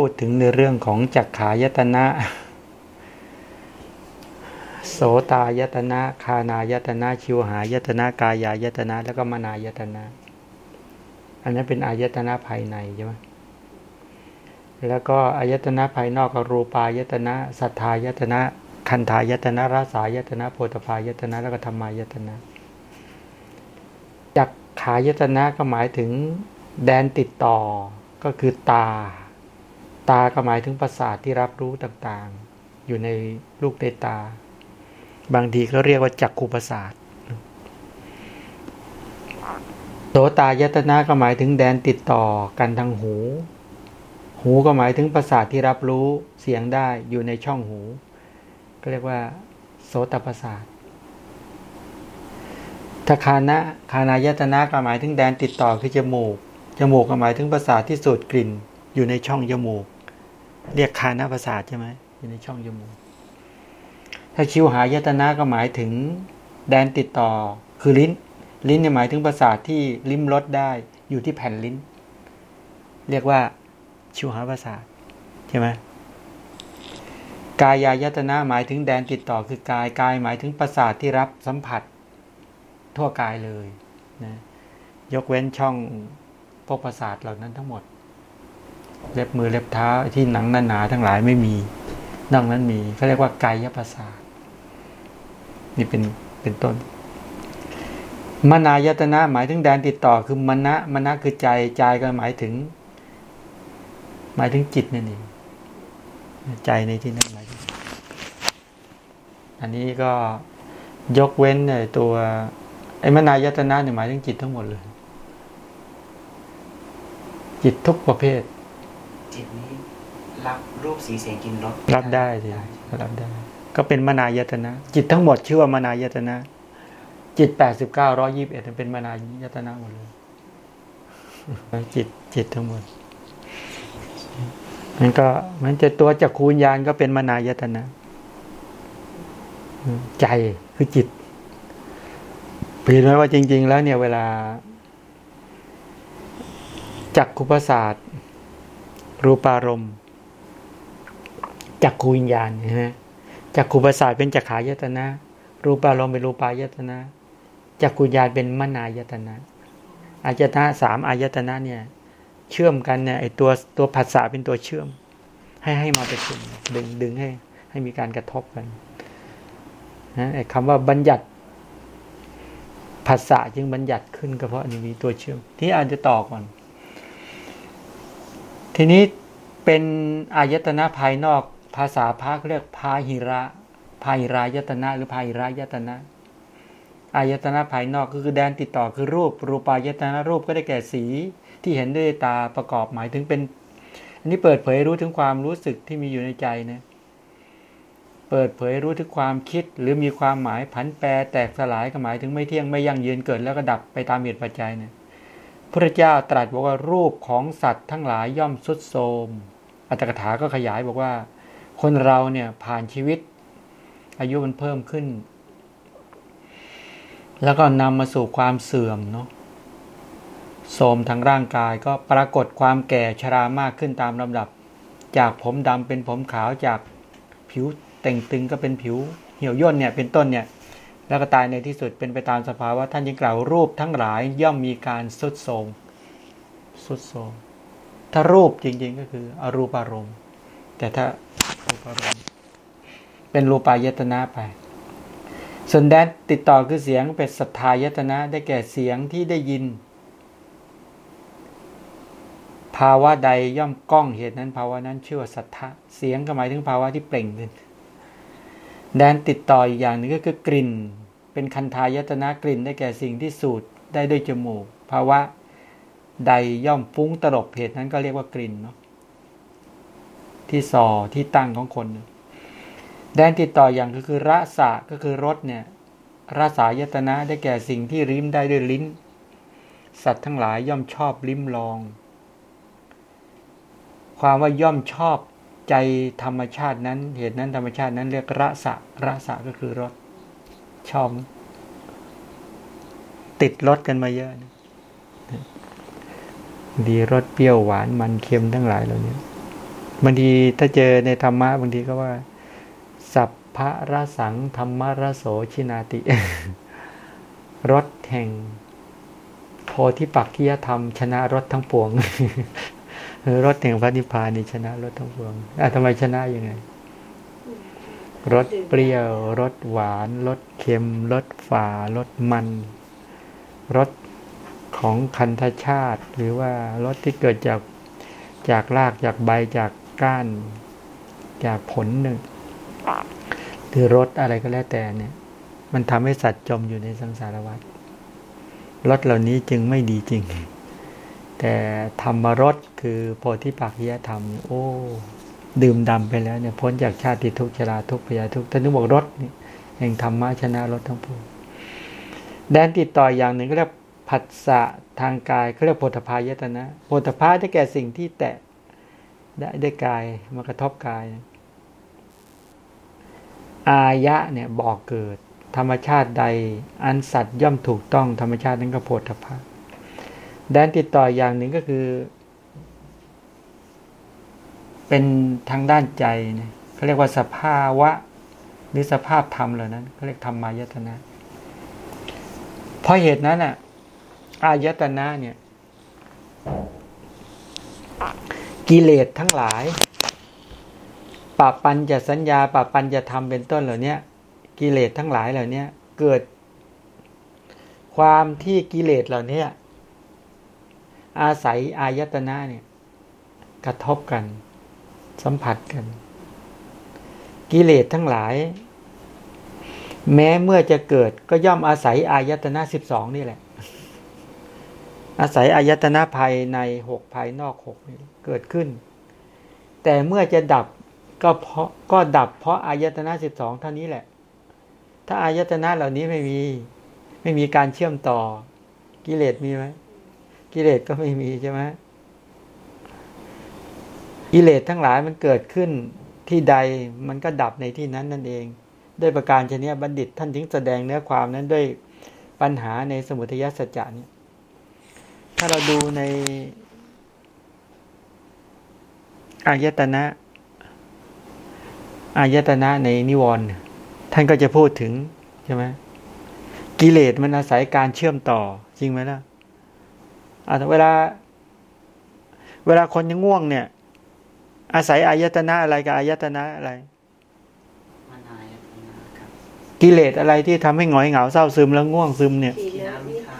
พูดถึงในเรื่องของจักขายตนะ โสตายตนะ คานายตนะ ชิวหายตนะ กายายตนะ แล้วก็มานายตนะ อันนั้นเป็นอายตนะภายในใช่ไหมแล้วก็อายตนะภายนอกก็รูปายตนะ สัทธายตนะ คันธายตนะรสายตนะโพธพายตนะ แล้วก็ธรรมายตนะจักขายตนะก็หมายถึงแดนติดต่อก็คือตา ตาก็หมายถึงประสาทที่รับรู้ต่างๆ อยู่ในลูกในตา บางทีเขาเรียกว่าจักขุประสาทโสตายตนะก็หมายถึงแดนติดต่อกันทางหู หูก็หมายถึงประสาทที่รับรู้เสียงได้อยู่ในช่องหู ก็เรียกว่า โสตประสาทถ้าคานะคานายตนะก็หมายถึงแดนติดต่อคือจมูก จมูกก็หมายถึงประสาทที่สูดกลิ่นอยู่ในช่องจมูก เรียกคานะประสาทใช่ไหมอยู่ในช่องจมูกถ้าชิวหายตนะก็หมายถึงแดนติดต่อคือลิ้น ลิ้นเนี่ยหมายถึงประสาทที่ลิ้มรสได้อยู่ที่แผ่นลิ้น เรียกว่าชิวหาประสาทใช่ไหมกายายตนะหมายถึงแดนติดต่อคือกายกายหมายถึงประสาทที่รับสัมผัสทั่วกายเลยนะยกเว้นช่องพวกประสาทเหล่านั้นทั้งหมด เล็บมือเล็บเท้าที่หนังหนาๆทั้งหลายไม่มีนอกนั้นมีเขาเรียกว่ากายประสานี่เป็นเป็นต้น มนายตนะหมายถึงแดนติดต่อคือมณะมณะคือใจใจก็หมายถึง หมายถึงจิตนั่นเองใจในที่นั้นหมายถึงอันนี้ก็ยกเว้นในตัวไอ้มนายตนะเนี่ยหมายถึงจิตทั้งหมดเลย จิตทุกประเภท จิตนี้ รับรูปสีเสียงกินรสรับได้สิรับได้ ก็เป็นมนายตนะ จิตทั้งหมดชื่อว่ามนายตนะ จิตแปดสิบเก้าร้อยี่บเอ็ดเป็นมนายตนะหมดเลยจิตจิตทั้งหมดมันก็มันจะตัวจักคูญญาณก็เป็นมนายตนะ ใจคือจิตเห็นไหมว่าจริง ๆ แล้วเนี่ยเวลาจักขุประสาท รูปารมณ์จักขูวิญญาณใช่ไหมจักขุประสาทเป็นจักขายตนะรูปารมณ์เป็นรูปายตนะจักขุญาณเป็นมนายตนะอายตนะสามอายตนะเนี่ย เชื่อมกันเนี่ยไอตัวตัวผัสสะเป็นตัวเชื่อม ให้ให้มาประชุมดึงดึงให้ ให้มีการกระทบกันนะไอคำว่าบัญญัติภาษาจึงบัญญัติขึ้นก็เพราะอันนี้มีตัวเชื่อม ที่อาจจะต่อก่อน ทีนี้เป็นอายตนะภายนอกภาษาพระเรียกพาหิระพาหิรายตนะ หรือพาหิรายตนะอายตนะภายนอกก็คือแดนติดต่อคือรูปรูปายตนะรูปก็ได้แก่สีที่เห็นด้วยตาประกอบหมายถึงเป็น อันนี้เปิดเผยรู้ถึงความรู้สึกที่มีอยู่ในใจนะเปิดเผยรู้ถึงความคิดหรือมีความหมายผันแปรแตกสลายก็หมายถึงไม่เที่ยงไม่ยั่งยืนเกิดแล้วก็ดับไปตามเหตุปัจจัยเนี่ย พระเจ้าตรัสบอกว่ารูปของสัตว์ทั้งหลายย่อมสุดโทมอัตถกถาก็ขยายบอกว่า คนเราเนี่ยผ่านชีวิต อายุมันเพิ่มขึ้น แล้วก็นำมาสู่ความเสื่อมเนาะโทมทางร่างกายก็ปรากฏความแก่ชรามากขึ้นตามลำดับ จากผมดำเป็นผมขาวจากผิวแต่งตึงก็เป็นผิวเหี่ยวย่นเนี่ยเป็นต้นเนี่ย แล้วก็ตายในที่สุดเป็นไปตามสภาวะท่านยังกล่าวรูปทั้งหลายย่อมมีการสุดโทมสุดโทมถ้ารูปจริงๆก็คืออรูปารมณ์ แต่ถ้ารูปารมณ์เป็นรูปายตนะไป ส่วนแดนติดต่อคือเสียงเป็นสัทธายตนะได้แก่เสียงที่ได้ยิน ภาวะใดย่อมก้องเหตุนั้น ภาวะนั้นชื่อว่าสัทธะเสียงก็หมายถึงภาวะที่เปล่งขึ้น แดนติดต่ออีกอย่างหนึ่งก็คือกลิ่น เป็นคันทายตนะกลิ่นได้แก่สิ่งที่สูดได้ด้วยจมูก ภาวะใดย่อมฟุ้งตลบเหตุนั้นก็เรียกว่ากลิ่นเนาะที่สอที่ตั้งของคน แดนติดต่ออย่างก็คือรสะก็คือรสเนี่ยรสายตนะได้แก่สิ่งที่ริมได้ด้วยลิ้น สัตว์ทั้งหลายย่อมชอบลิ้มลอง ความว่าย่อมชอบ ใจธรรมชาตินั้น เหตุนั้นธรรมชาตินั้นเรียกระสะระสะก็คือรสชอบ ติดรสกันมาเยอะดีรสเปรี้ยวหวานมันเค็มทั้งหลายเหล่านี้บางทีถ้าเจอในธรรมะบางทีก็ว่า สัพพะรสังธรรมรโสชินาติรถแห่งโพธิปักขิยธรรม ชนะรถทั้งปวง รถแห่งพระนิพพานนี่ชนะรถทั้งปวงอะทำไมชนะยังไงรสเปรี้ยวรสหวานรสเค็มรสฝารสมันรสของคันธชาติ หรือว่ารสที่เกิดจากจากรากจากใบจากก้าน จากผลหนึ่งหรือรสอะไรก็แล้วแต่เนี่ย มันทำให้สัตว์จมอยู่ในสังสารวัฏรสเหล่านี้จึงไม่ดีจริง แต่ธรรมรสคือโพธิปักขิยธรรม โอ้ ดื่มดำไปแล้วเนี่ยพ้นจากชาติทุกชราทุกพยาทุกท่านนึกบอกรถนี่แห่งธรรมะชนะรถทั้งปวงแดนติดต่ออย่างหนึ่งก็เรียกผัสสะทางกายเขาเรียกโพธพายตนะโพธพาได้แก่สิ่งที่แตะได้ได้กายมากระทบกาย อายะเนี่ยบอกเกิด ธรรมชาติใด อันสัตว์ย่อมถูกต้องธรรมชาตินั้นก็โพธพา แดนติดต่ออย่างหนึ่งก็คือ เป็นทางด้านใจนี่ยเขาเรียกว่าสภาวะหรือสภาพธรรมเหล่านั้นเขาเรียกธรรมายตนะ เพราะเหตุนั้นอะ อายตนะเนี่ย กิเลสทั้งหลายปะปัญจะสัญญาปะปัญจะทำเป็นต้นเหล่านี้กิเลสทั้งหลายเหล่านี้เกิด ความที่กิเลสเหล่านี้ อาศัยอายตนะเนี่ยกระทบกัน สัมผัสกัน กิเลสทั้งหลาย แม้เมื่อจะเกิดก็ย่อมอาศัยอายตนะสิบสองนี่แหละ อาศัยอายตนะภายในหกภายนอกหกนี่เกิดขึ้น แต่เมื่อจะดับก็เพราะก็ดับเพราะอายตนะสิบสองเท่านี้แหละ ถ้าอายตนะเหล่านี้ไม่มี ไม่มีการเชื่อมต่อกิเลสมีไหม กิเลสก็ไม่มีใช่ไหมกิเลสทั้งหลายมันเกิดขึ้นที่ใดมันก็ดับในที่นั้นนั่นเอง ด้วยประการชนิดบัณฑิตท่านถึงแสดงเนื้อความนั้นด้วยปัญหาในสมุทัยสัจจะเนี่ยถ้าเราดูในอายตนะอายตนะในนิวรณ์ท่านก็จะพูดถึงใช่ไหมกิเลสมันอาศัยการเชื่อมต่อจริงไหมล่ะ อ่าเวลา เวลาคนยังง่วงเนี่ย อาศัยอายตนะอะไรกับอายตนะอะไรมานายตนะครับกิเลสอะไรที่ทำให้หงอยเหงาเศร้าซึมแล้วง่วงซึมเนี่ยทีนามิทะ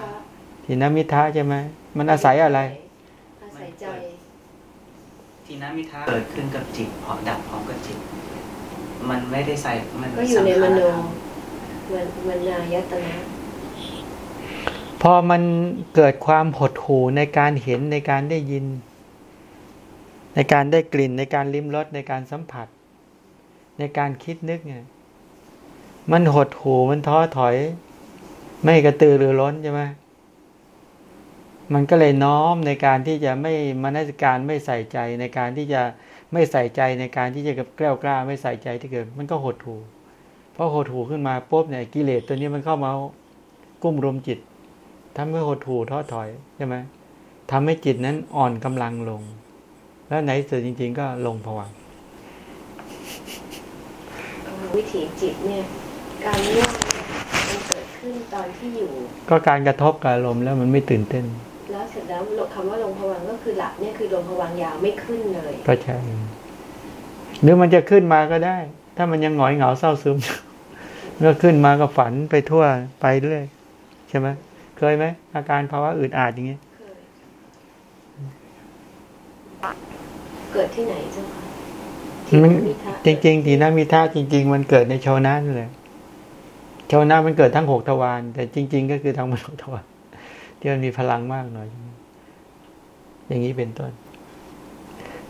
ทีนมิทะใช่ไหมมันอาศัยอะไรอาศัยใจทีนั้นมิทาเกิดขึ้นกับจิตพร้อมดับพร้อมกับจิต มันไม่ได้ใส่มันก็อยู่ในมโนสังขารธรรมมันมันนายตนะ พอมันเกิดความหดหู่ในการเห็นในการได้ยิน ในการได้กลิ่นในการลิ้มรสในการสัมผัส ในการคิดนึกเนี่ยมันหดหู่มันท้อถอย ไม่กระตือรือร้นใช่ไหมมันก็เลยน้อมในการที่จะไม่มนสิการไม่ใส่ใจในการที่จะไม่ใส่ใจในการที่จะกล้วกล้า ไม่ใส่ใจที่เกิด มันก็หดหู่พอหดหู่ขึ้นมาปุ๊บเนี่ยกิเลสตัวนี้มันเข้ามากุ้มรุมจิต ทำให้หดหู่ท้อถอยใช่ไหมทำให้จิตนั้นอ่อนกำลังลง แล้วไหนสุดจริง ๆ ก็ลงผวังค์วิถีจิตเนี่ย การง่วงเนี่ยมันเกิดขึ้นตอนที่อยู่ ก็การกระทบกับอารมณ์แล้วมันไม่ตื่นเต้น แล้วเสร็จแล้วคำว่าลงพวังค์ก็คือหลับเนี่ยคือลงพวังค์ยาวไม่ขึ้นเลยก็ใช่หรือมันจะขึ้นมาก็ได้ ถ้ามันยังหงอยเหงาเศร้าซึมก็ขึ้นมาก็ฝันไปทั่วไปเรื่อยใช่ไหม เคยไหมอาการภาวะอืดอาดอย่างนี้เคยเกิดที่ไหนเจ้าคะที่มันมิทะจริง ๆ ทีนามิท่าจริง ๆ มันเกิดในชาวนานั่นแหละชาวนามันเกิดทั้งหกทวารแต่จริง ๆ ก็คือทั้งมโนทวารที่มันมีพลังมากหน่อย อย่างนี้เป็นต้น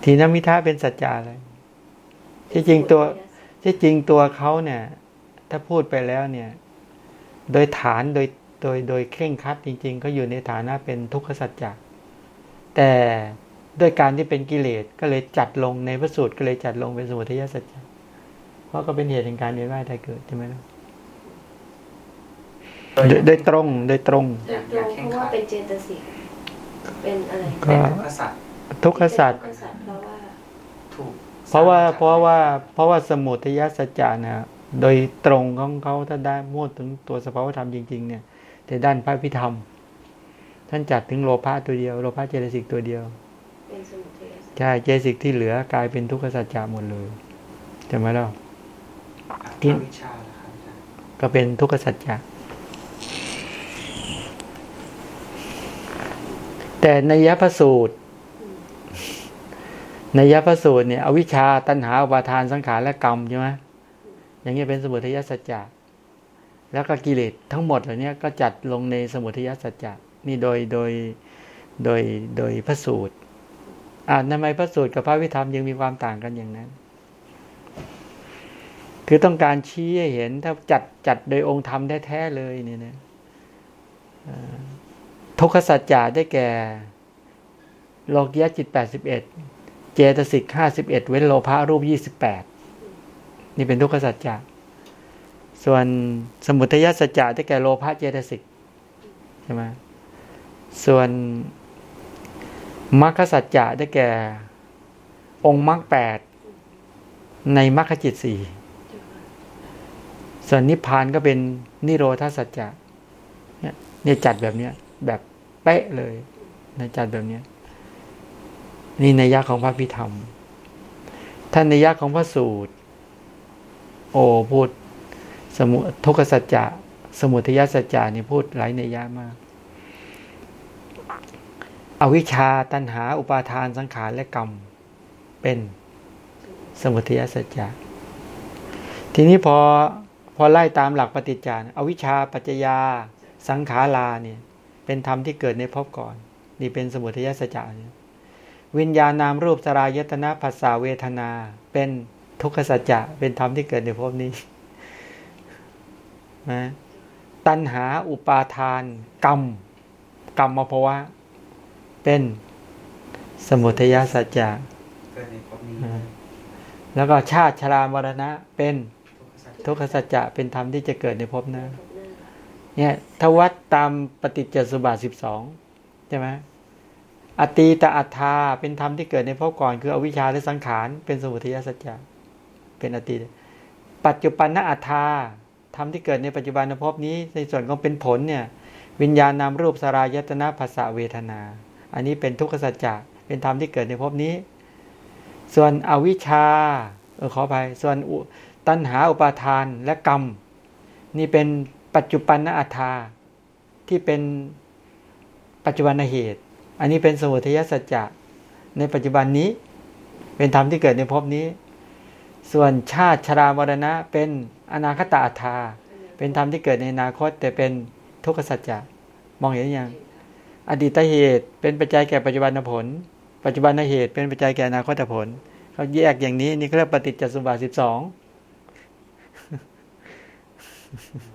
ทีนามิท่าเป็นสัจจะอะไรที่จริงตัว ที่จริงตัวเขาเนี่ย ถ้าพูดไปแล้วเนี่ย โดยฐานโดย โดยโดยเคร่งครัดจริง ๆ ก็อยู่ในฐานะเป็นทุกขสัจจะแต่ด้วยการที่เป็นกิเลสก็เลยจัดลงในพระสูตรก็เลยจัดลงเป็นสมุทัยสัจจะเพราะก็เป็นเหตุแห่งการเวียนว่ายตายเกิดใช่ไหมล่ะโดยโดยตรงโดยตรงโดยตรงเพราะว่าเป็นเจตสิกเป็นอะไรก็เป็นทุกขสัตว์ทุกขสัจเป็นสัตว์เพราะว่าถูกเพราะว่าสจกเพราะว่าเพราะว่าสมุทัยสัจจะนะโดยตรงของเขาถ้าได้พูดถึงตัวสภาวธรรมจริง ๆ เนี่ย แต่ด้านพระพิธรรม ท่านจัดถึงโลภะตัวเดียว โลภะเจตสิกตัวเดียวใช่เจตสิกที่เหลือกลายเป็นทุกขสัจจะหมดเลยใช่ไหมล่ะที่ก็เป็นทุกขสัจจะแต่ในยพระสูตรในยพระสูตรเนี่ยอวิชชาตัณหาอุปาทานสังขารและกรรมใช่ไหมอย่างเงี้ยเป็นสมุทัยสัจจะ แล้วก็กิเลสทั้งหมดเหล่านี้ก็จัดลงในสมุทัยสัจจะนี่โดยโดยโดยโดยพระสูตรอ่าทำไมพระสูตรกับพระวิธรรมยังมีความต่างกันอย่างนั้น คือต้องการชี้ให้เห็นถ้าจัดจัดโดยองค์ธรรมแท้ๆเลยเนี่ยนะทุกขสัจจะได้แก่ โลกยะจิตแปดสิบเอ็ดเจตสิกห้าสิบเอ็ดเว้นโลภะรูปยี่สิบแปดนี่เป็นทุกขสัจจะ ส่วนสมุทัยสัจจะได้แก่โลภะเจตสิกใช่ไหมส่วนมรรคสัจจะได้แก่ องค์มรรคแปดในมรรคจิตสี่ส่วนนิพพานก็เป็นนิโรธาสัจจะเนี่ยเนี่ยจัดแบบเนี้ยแบบเป๊ะเลยนะจัดแบบเนี้ยนี่ในยะของพระพิธรรม ท่านในยะของพระสูตร โอ้พูด สมุทุกขสัจจะสมุทยสัจจะนี่พูดหลายในยะมาก อวิชชาตัณหา อุปาทานสังขารและกรรม เป็นสมุทยสัจจะทีนี้พอพอไล่ตามหลักปฏิจจานอวิชชาปัจจยาสังขาราเนี่ย เป็นธรรมที่เกิดในภพก่อน นี่เป็นสมุทัยสัจจะเวียวิญญาณนามรูปสรายตนะภาษาเวทนา เป็นทุกขสัจจะเป็นธรรมที่เกิดในภพนี้ นะตัณหาอุปาทาน กรรม กรรมมาภวะเป็นสมุทัยสัจจะเกิดในภพนี้อ่าแล้วก็ชาติชรามรณะเป็นทุกขสัจจะทุกขสัจจะเป็นธรรมที่จะเกิดในภพหน้าพบหน้าเนี่ยถ้าวัดตามปฏิจจสุบาทสิบสองใช่ไหมอตีตอัฏฐาเป็นธรรมที่เกิดในภพก่อน คืออวิชชาและสังขารเป็นสมุทัยสัจจะเป็นอตีตปัจจุบันนอัฏฐา ธรรมที่เกิดในปัจจุบันภพนี้ในส่วนของเป็นผลเนี่ยวิญญาณนามรูปสรายตนะภาษาเวทนา อันนี้เป็นทุกขสัจจะเป็นธรรมที่เกิดในภพนี้ ส่วนอวิชชาเออขอไปส่วนตัณหาอุปาทานและกรรม นี่เป็นปัจจุบันนอัฏฐาที่เป็นปัจจุบันเหตุ อันนี้เป็นสมุทัยสัจจะในปัจจุบันนี้ เป็นธรรมที่เกิดในภพนี้ ส่วนชาติชรามรณะเป็น อนาคตอัฏฐาเป็นธรรมที่เกิดในอนาคต แต่เป็นทุกขสัจจะมองเห็นยังอดีตเหตุ เป็นปัจจัยแก่ปัจจุบันผล ปัจจุบันเหตุ เป็นปัจจัยแก่อนาคตผลเขาแยกอย่างนี้นี่เขาเรียกปฏิจจสมุปบาทสิบสอง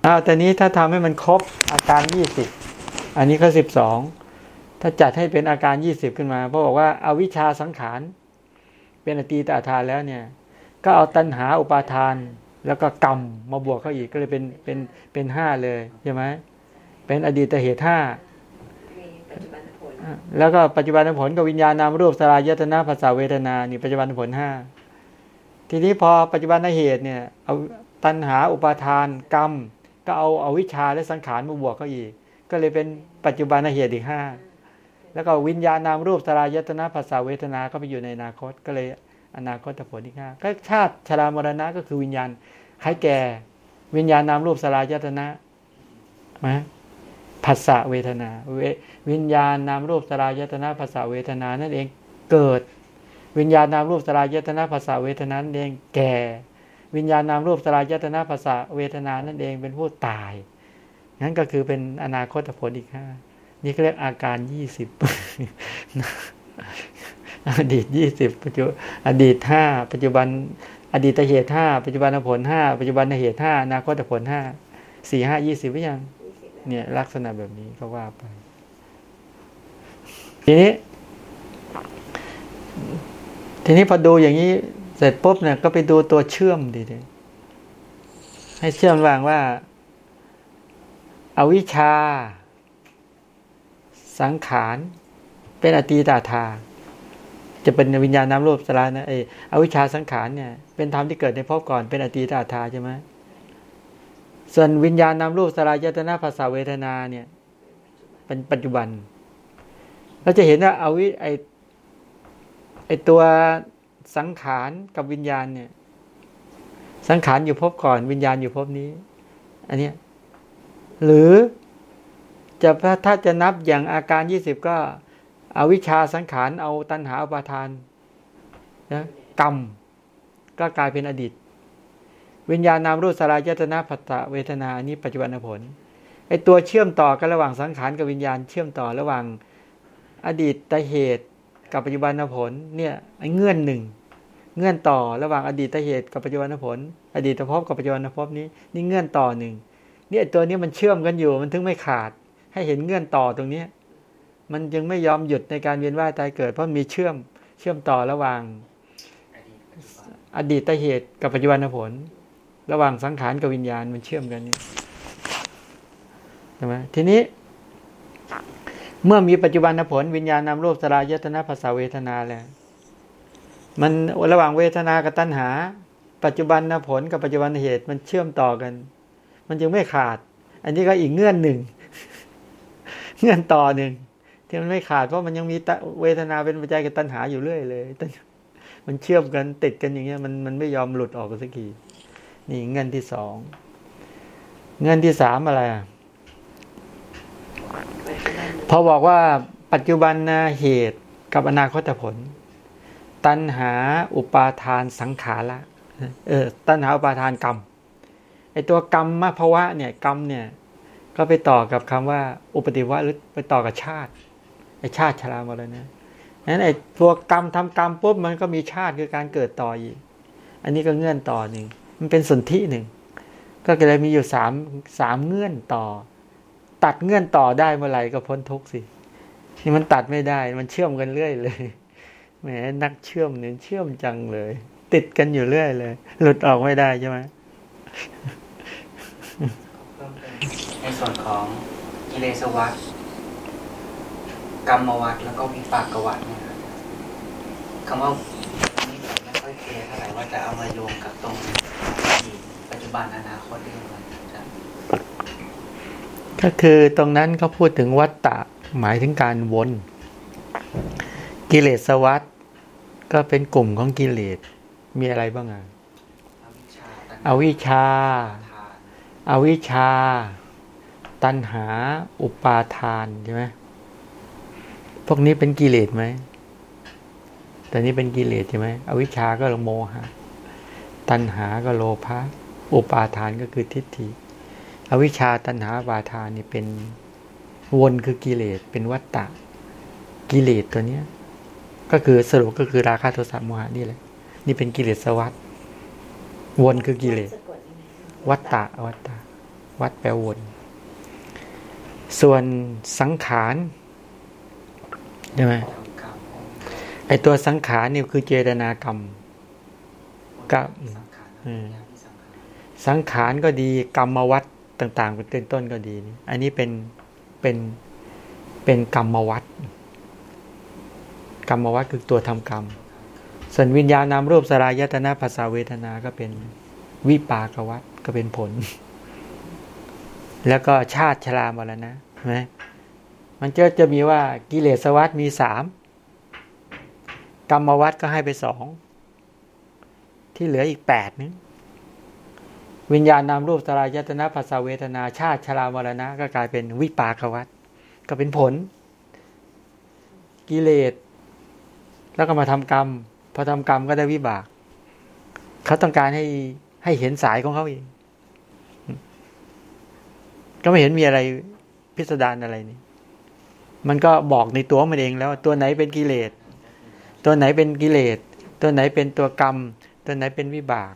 อาแต่นี้ถ้าทำให้มันครบอาการยี่สิบอันนี้ก็สิบสองถ้าจัดให้เป็นอาการยี่สิบขึ้นมาเพราะบอกว่าอาวิชชาสังขาร เป็นอตีตาทานแล้วเนี่ย ก็เอาตัณหาอุปาทาน แล้วก็กรรมมาบวกเข้าอีกก็เลยเป็นเป็นเป็นห้าเลยใช่ไหมเป็นอดีตเหตุห้ามีปัจจุบันผลอะแล้วก็ปัจจุบันผลกับวิญญาณนามรูปสลายตนะภาษาเวทนานี่ปัจจุบันผลห้าทีนี้พอปัจจุบันเหตุเนี่ยเอาตัณหาอุปาทานกรรม ก็เอาเอาวิชชาและสังขารมาบวกเข้าอีก ก็เลยเป็นปัจจุบันเหตุอีกห้าแล้วก็วิญญาณนามรูปสลายตนะภาษาเวทนาก็ไปอยู่ในอนาคตก็เลย อนาคตผลอีกห้าก็ชาติชรามรณะก็คือวิญญาณใครแก่ วิญญาณนามรูปสลายยตนะไหมภาษาเวทนาเววิญญาณนามรูปสลายยตนะภาษาเวทนานั่นเองเกิด วิญญาณนามรูปสลายยตนะภาษาเวทนานั่นเองแก่ วิญญาณนามรูปสลายยตนะภาษาเวทนานั่นเองเป็นผู้ตายนั่นก็คือเป็นอนาคตผลอีกห้านี่ก็เรียกอาการยี่สิบ อดีตยี่สิบปัจจุอดีตห้าปัจจุบัน อดีตเหตุห้าปัจจุบันผลห้าปัจจุบันเหตุห้าอนาคตผลห้าสี่ห้ายี่สิบหรือยังยี่สิบแล้วเนี่ยลักษณะแบบนี้ก็ว่าไป ทีนี้ ทีนี้พอดูอย่างนี้ เสร็จปุ๊บเนี่ยก็ไปดูตัวเชื่อมดีเลยให้เชื่อมวางว่าอาวิชชา สังขาร เป็นอตีตาทา จะเป็นวิญญาณน้ำรูปสลานะไออวิชชาสังขารเนี่ย เป็นธรรมที่เกิดในภพก่อนเป็นอตีตาธาใช่ไหมส่วนวิญญาณนามรูปสลายยตนาภาษาเวทนาเนี่ย เป็นปัจจุบัน เราจะเห็นว่าอาวิไอไอตัวสังขารกับวิญญาณเนี่ย สังขารอยู่พบก่อนวิญญาณอยู่พบนี้ อันเนี้ยหรือจะถ้าจะนับอย่างอาการยี่สิบก็ อวิชชาสังขารเอาตัณหาอุปาทานนะกรรมก็กลายเป็นอดีต วิญญาณนามรูปสลายยตนาปัตตะเวทนาอันนี้ปัจจุบันผลไอตัวเชื่อมต่อกันระหว่างสังขารกับวิญญาณเชื่อมต่อระหว่างอดีตตเหตุกับปัจจุบันผลเนี่ยไอเงื่อนหนึ่งเงื่อนต่อระหว่างอดีตเหตุกับปัจจุบันผล อดีตภพกับปัจจุบันภพนี้นี่เงื่อนต่อหนึ่งเนี่ยตัวนี้มันเชื่อมกันอยู่มันถึงไม่ขาด ให้เห็นเงื่อนต่อตรงนี้ มันยังไม่ยอมหยุดในการเวียนว่ายตายเกิด เพราะมีเชื่อมเชื่อมต่อระหว่าง อดีตเหตุกับปัจจุบันผล ระหว่างสังขารกับวิญญาณมันเชื่อมกันนี่ใช่ไหมทีนี้ เมื่อมีปัจจุบันผล วิญญาณนำรูปสลายยตนาภาษาเวทนาแล้วมันระหว่างเวทนากับตัณหา ปัจจุบันผลกับปัจจุบันเหตุมันเชื่อมต่อกัน มันจึงไม่ขาด อันนี้ก็อีกเงื่อนหนึ่ง เงื่อนต่อหนึ่ง ที่มันไม่ขาดเพราะมันยังมีเวทนาเป็นปัจจัยกับตัณหาอยู่เรื่อยเลย มันเชื่อมกันติดกันอย่างเงี้ยมันมันไม่ยอมหลุดออกสักทีนี่เงื่อนที่สองเงื่อนที่สามอะไรอะพอบอกว่าปัจจุบันนาเหตุกับอนาคตผล ตัณหาอุปาทานสังขารละเออตัณหาอุปาทานกรรมไอตัวกรรมมาภาวะเนี่ยกรรมเนี่ยก็ไปต่อกับคำว่า อุปติวะหรือไปต่อกับชาติ ไอชาติชรามรณะนั้นไอตัวกรรมทำกรรมปุ๊บมันก็มีชาติคือการเกิดต่ออีก อันนี้ก็เงื่อนต่อหนึ่งมันเป็นสนธิหนึ่งก็เลยมีอยู่สามสามเงื่อนต่อ ตัดเงื่อนต่อได้เมื่อไหร่ก็พ้นทุกสินี่มันตัดไม่ได้มันเชื่อมกันเรื่อยเลยแหมนักเชื่อมเนี่ยเชื่อมจังเลย ติดกันอยู่เรื่อยเลย หลุดออกไม่ได้ใช่ไหมในส่วนของกิเลสวัฏ กรรมวัฏแล้วก็วิปากวัฏเนี่ยคำว่านี้ผมไม่ค่อยเคลียร์เท่าไหร่ว่าจะเอามาโยงกับตรงปัจจุบันอนาคตได้ยังไงก็คือตรงนั้นเขาพูดถึงวัตตะหมายถึงการวน กิเลสวัฏก็เป็นกลุ่มของกิเลสมีอะไรบ้างอะอวิชชาอาวิชชา ตัณหา อุปาทานใช่ไหม พวกนี้เป็นกิเลสไหมแต่นี้เป็นกิเลสใช่ไหมอวิชชาก็โมหะ ตัณหาก็โลภะ อุปาทานก็คือทิฏฐิ อวิชชาตัณหาอุปาทานนี่เป็นวนคือกิเลส เป็นวัตตะ กิเลสตัวเนี้ย ก็คือสรุปก็คือราคะโทสะโมหะนี่แหละ นี่เป็นกิเลสวัฏวนคือกิเลส วัตตะ วัตตะ วัดแปลวน ส่วนสังขาร ใช่ไหมไอตัวสังขารนี่คือเจตนากรรมกับสังขารก็ดีกรรมวัดต่างๆเป็นต้นก็ดี อันนี้เป็นเป็นเป็นกรรมวัดกรรมวัดคือตัวทำกรรม ส่วนวิญญาณนามรูปสลายตนาภาษาเวทนาก็เป็นวิปากวัดก็เป็นผล แล้วก็ชาติชรามรณะใช่ไหม มันจะจะมีว่ากิเลสวัฏมีสามกรรมวัฏก็ให้ไปสองที่เหลืออีกแปดนึงวิญญาณนามรูปสลายยตนะภาษาเวทนาชาติชรามรณะ ก็กลายเป็นวิปากวัฏก็เป็นผล กิเลส แล้วก็มาทำกรรม พอทำกรรมก็ได้วิบาก เขาต้องการให้ให้เห็นสายของเขาเองก็ไม่เห็นมีอะไรพิสดารอะไรนี่ มันก็บอกในตัวมันเองแล้วตัวไหนเป็นกิเลส ตัวไหนเป็นกิเลส ตัวไหนเป็นตัวกรรม ตัวไหนเป็นวิบาก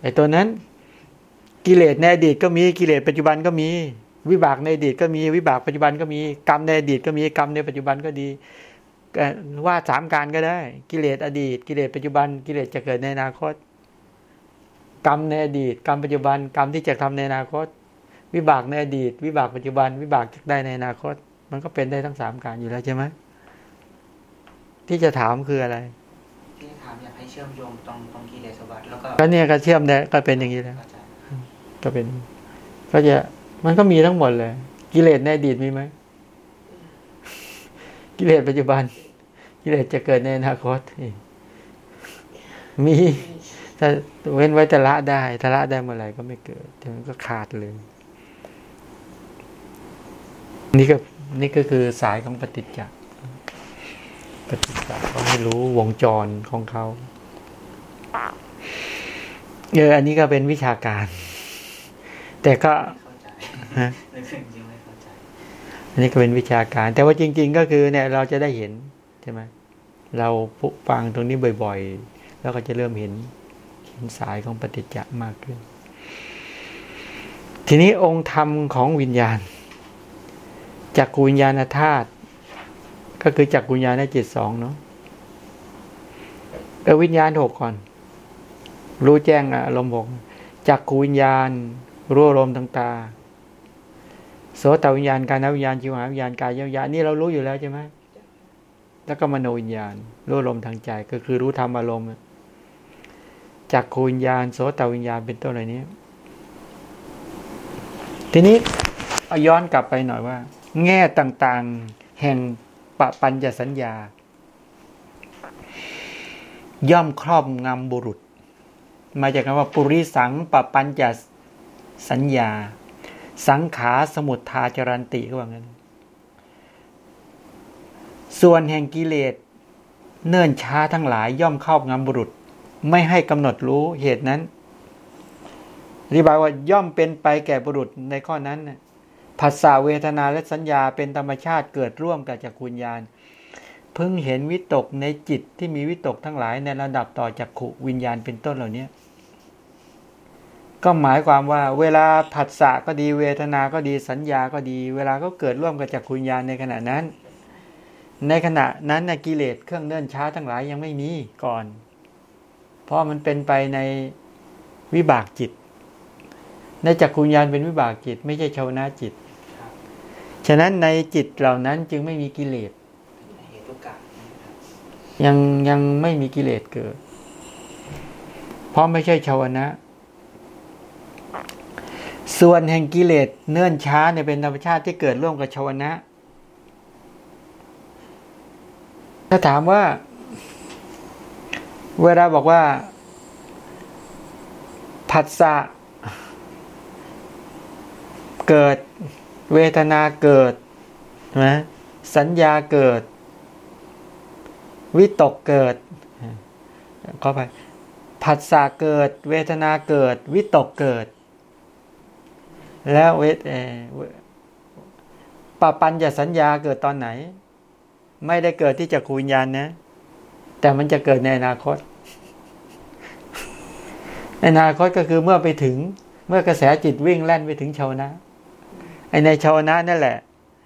ไอ้ตัวนั้นกิเลสในอดีตก็มีกิเลสปัจจุบันก็มี วิบากในอดีตก็มีวิบากปัจจุบันก็มีกรรมในอดีตก็มีกรรมในปัจจุบันก็ดีว่าสามการก็ได้ กิเลสอดีต กิเลสปัจจุบัน กิเลสจะเกิดในอนาคต กรรมในอดีต กรรมปัจจุบันกรรมที่จะทำในอนาคต วิบากในอดีต วิบากปัจจุบัน วิบากจะได้ในอนาคต มันก็เป็นได้ทั้งสามการอยู่แล้วใช่ไหมที่จะถามคืออะไรที่ถามอยากให้เชื่อมโยงตรงตรงกิเลสวัฏแล้วก็ก็เนี่ยก็เชื่อมได้ก็เป็นอย่างนี้แล้วเข้าใจก็เป็น ก็จะมันก็มีทั้งหมดเลย กิเลสในอดีตมีไหมกิเลสปัจจุบัน กิเลสจะเกิดในอนาคตมีถ้าเว้นไว้แต่ละได้ถ้าละได้เมื่อไหร่ก็ไม่เกิดถึงก็ขาดเลย นี่ก็นี่ก็คือสายของปฏิจจ์ปฏิจจ์ก็ให้รู้วงจรของเขาเอออันนี้ก็เป็นวิชาการ แต่ก็ฮะอันนี้ก็เป็นวิชาการ แต่ว่าจริง ๆ ก็คือเนี่ยเราจะได้เห็นใช่ไหมเราฟังตรงนี้บ่อย ๆ แล้วก็จะเริ่มเห็นเห็นสายของปฏิจจ์มากขึ้น ทีนี้องค์ธรรมของวิญญาณ จากกุญญาณธาตุก็คือจากกุญญาณในจิตสองเนาะเออวิญญาณหกก่อน รู้แจ้งอารมณ์หกจากกุญญาณรู้อารมณ์ทางตาโสตวิญญาณการนวิญญาณจิวหาวิญญาณกายวิญญาณนี่เรารู้อยู่แล้วใช่ไหมแล้วก็มโนวิญญาณ รู้อารมณ์ทางใจก็คือรู้ธรรมอารมณ์จากขูวิญญาณโสตวิญญาณเป็นต้นอะไรนี้ ทีนี้เอาย้อนกลับไปหน่อยว่า แง่ต่างๆ แห่งปปัญจสัญญา ย่อมครอบงำบุรุษ มาจากคำว่าปุริสังปปัญจสัญญา สังขาสมุทธาจรันติก็ว่างั้น ส่วนแห่งกิเลสเนื่นช้าทั้งหลายย่อมเข้างำบุรุษ ไม่ให้กำหนดรู้เหตุนั้นอธิบายว่าย่อมเป็นไปแก่บุรุษในข้อนั้นน่ะ ภาษาเวทนาและสัญญาเป็นธรรมชาติเกิดร่วมกับจักรคุญญาณเพิ่งเห็นวิตกในจิตที่มีวิตกทั้งหลายในระดับต่อจากขุวิญญาณเป็นต้นเหล่านี้ก็หมายความว่าเวลาผัสสะก็ดีเวทนาก็ดีสัญญาก็ดี เวลาก็เกิดร่วมกับจักรคุญญาณในขณะนั้น ในขณะนั้นนะกิเลสเครื่องเนื่นช้าทั้งหลายยังไม่มีก่อน เพราะมันเป็นไปในวิบากจิต ในจักรคุญญาณเป็นวิบากจิต ไม่ใช่ชาวนาจิต ฉะนั้นในจิตเหล่านั้นจึงไม่มีกิเลสยังยังไม่มีกิเลสเกิด เพราะไม่ใช่ชาวนะ ส่วนแห่งกิเลสเนื่นช้าเนี่ยเป็นธรรมชาติที่เกิดร่วมกับชาวนะ ถ้าถามว่า เวลาบอกว่าผัสสะเกิด เวทนาเกิดนะสัญญาเกิด วิตกเกิดขอไปผัสสะเกิด เวทนาเกิด วิตกเกิด แล้วเวทเอปปัญจะสัญญาเกิดตอนไหน ไม่ได้เกิดที่จักรวิญญาณนะ แต่มันจะเกิดในอนาคตในอนาคตก็คือเมื่อไปถึงเมื่อกระแสจิตวิ่งแล่นไปถึงชาวนะ อในชาวนะนั่นแหละ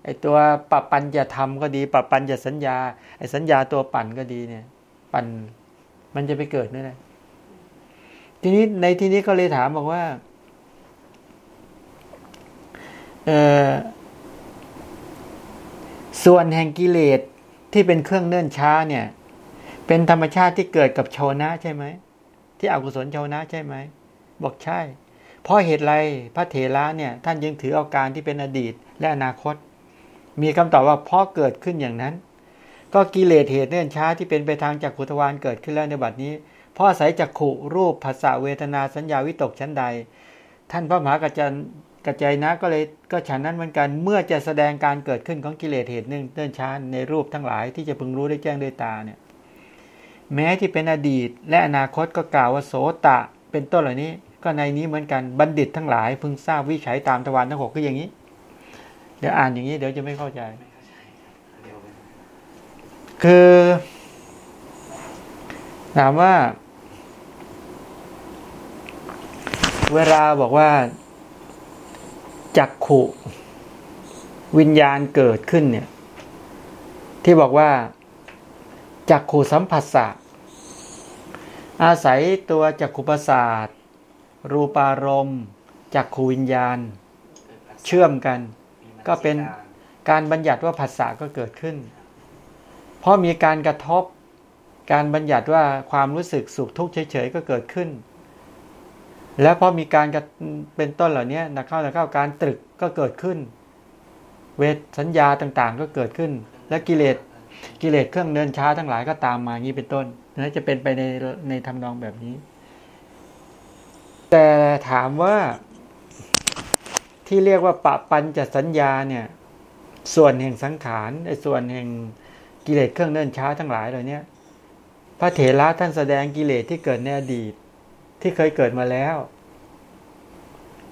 ไอตัวปรับปัญจะทำก็ดีปรับปัญจะสัญญาไอสัญญาตัวปั่นก็ดีเนี่ย ปั่นมันจะไปเกิดนั่นแหละทีนี้ในที่นี้ก็เลยถามบอกว่าเออส่วนแห่งกิเลสที่เป็นเครื่องเนื่นช้าเนี่ย เป็นธรรมชาติที่เกิดกับชาวนะใช่ไหมที่อกุศลชาวนะใช่ไหมบอกใช่ เพราะเหตุไรพระเถระเนี่ยท่านยังถือเอาการที่เป็นอดีตและอนาคต มีคำตอบว่าเพราะเกิดขึ้นอย่างนั้น ก็กิเลสเหตุเนื่นช้าที่เป็นไปทางจักขุทวารเกิดขึ้นแล้วในบัดนี้เพราะอาศัยจักขุรูปภาษาเวทนาสัญญาวิตกชั้นใด ท่านพระมหากัจจกัจจายนะก็เลยก็ฉันนั้นเหมือนกันเมื่อจะแสดงการเกิดขึ้นของกิเลสเหตุเนื่นเนื่นช้าในรูปทั้งหลายที่จะพึงรู้ได้แจ้งด้วยตาเนี่ยแม้ที่เป็นอดีตและอนาคตก็กล่าวว่าโสตะ เป็นต้นเหล่านี้ ก็ในนี้เหมือนกันบัณฑิตทั้งหลายพึงทราบวิจัยตามทวารทั้งหกคืออย่างนี้ เดี๋ยวอ่านอย่างนี้ เดี๋ยวจะไม่เข้าใจ คือถามว่า เวลาบอกว่าจักขุวิญญาณเกิดขึ้นเนี่ย ที่บอกว่าจักขุสัมผัสสะอาศัยตัวจักขุประสาท รูปารมณ์จักขุวิญญาณ เชื่อมกัน ก็เป็นการบัญญัติว่าผัสสะก็เกิดขึ้นพราะมีการกระทบ การบัญญัติว่าความรู้สึกสุขทุกข์เฉยๆก็เกิดขึ้น แล้วพอมีการเป็นต้นเหล่านี้นะเข้านะเข้าการตรึกก็เกิดขึ้น เวทสัญญาต่างๆ ก็เกิดขึ้น และกิเลสกิเลสเครื่องเนินช้าทั้งหลายก็ตามมางี้เป็นต้นนะจะเป็นไปในในทำนองแบบนี้ แต่ถามว่าที่เรียกว่าปะปันจะสัญญาเนี่ย ส่วนแห่งสังขารไอ้ส่วนแห่งกิเลสเครื่องเนินช้าทั้งหลายเหล่านี้พระเถระท่านแสดงกิเลสที่เกิดในอดีต ที่เคยเกิดมาแล้ว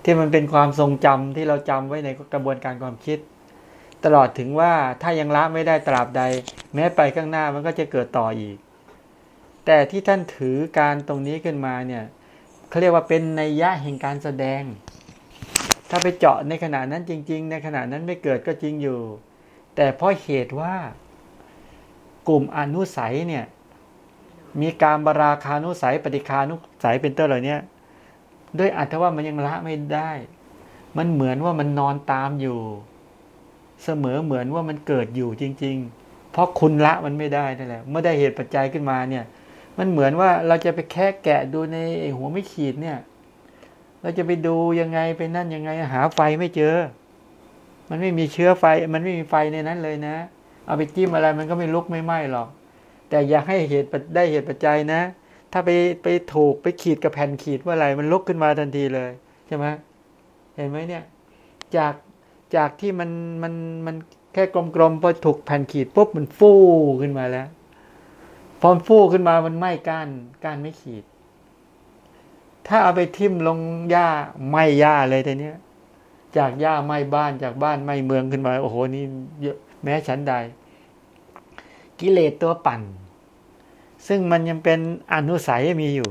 ที่มันเป็นความทรงจำที่เราจำไว้ในกระบวนการความคิด ตลอดถึงว่าถ้ายังละไม่ได้ตราบใด แม้ไปข้างหน้ามันก็จะเกิดต่ออีก แต่ที่ท่านถือการตรงนี้ขึ้นมาเนี่ย เขาเรียกว่าเป็นนัยยะแห่งการแสดง ถ้าไปเจาะในขณะนั้นจริง ๆ ในขณะนั้นไม่เกิดก็จริงอยู่ แต่เพราะเหตุว่ากลุ่มอนุสัยเนี่ยมีการบราคานุสัยปฏิคานุสัยเป็นต้นเหล่านี้ด้วยอัตว่ามันยังละไม่ได้ มันเหมือนว่ามันนอนตามอยู่ เสมอเหมือนว่ามันเกิดอยู่จริง ๆ เพราะคุณละมันไม่ได้นั่นแหละเมื่อได้เหตุปัจจัยขึ้นมาเนี่ย มันเหมือนว่าเราจะไปแค่แกะดูในหัวไม่ขีดเนี่ย เราจะไปดูยังไงไปนั่นยังไงหาไฟไม่เจอ มันไม่มีเชื้อไฟ มันไม่มีไฟในนั้นเลยนะ เอาไปจิ้มอะไรมันก็ไม่ลุกไม่ไหม้หรอก แต่อยากให้เหตุได้เหตุปัจจัยนะ ถ้าไปไปถูกไปขีดกับแผ่นขีดเมื่อไหร่มันลุกขึ้นมาทันทีเลยใช่ไหมเห็นไหมเนี่ย จากจากที่มันมันมันแค่กลมๆพอถูกแผ่นขีดปุ๊บมันฟูขึ้นมาแล้ว พอฟูขึ้นมามันไหม้ก้านก้านไม่ขีด ถ้าเอาไปทิ่มลงหญ้าไหม้หญ้าเลยแต่เนี้ย จากหญ้าไหม้บ้านจากบ้านไหม้เมืองขึ้นมา โอ้โหนี่เยอะแม้ชั้นใด กิเลสตัวปั่น ซึ่งมันยังเป็นอนุสัยมีอยู่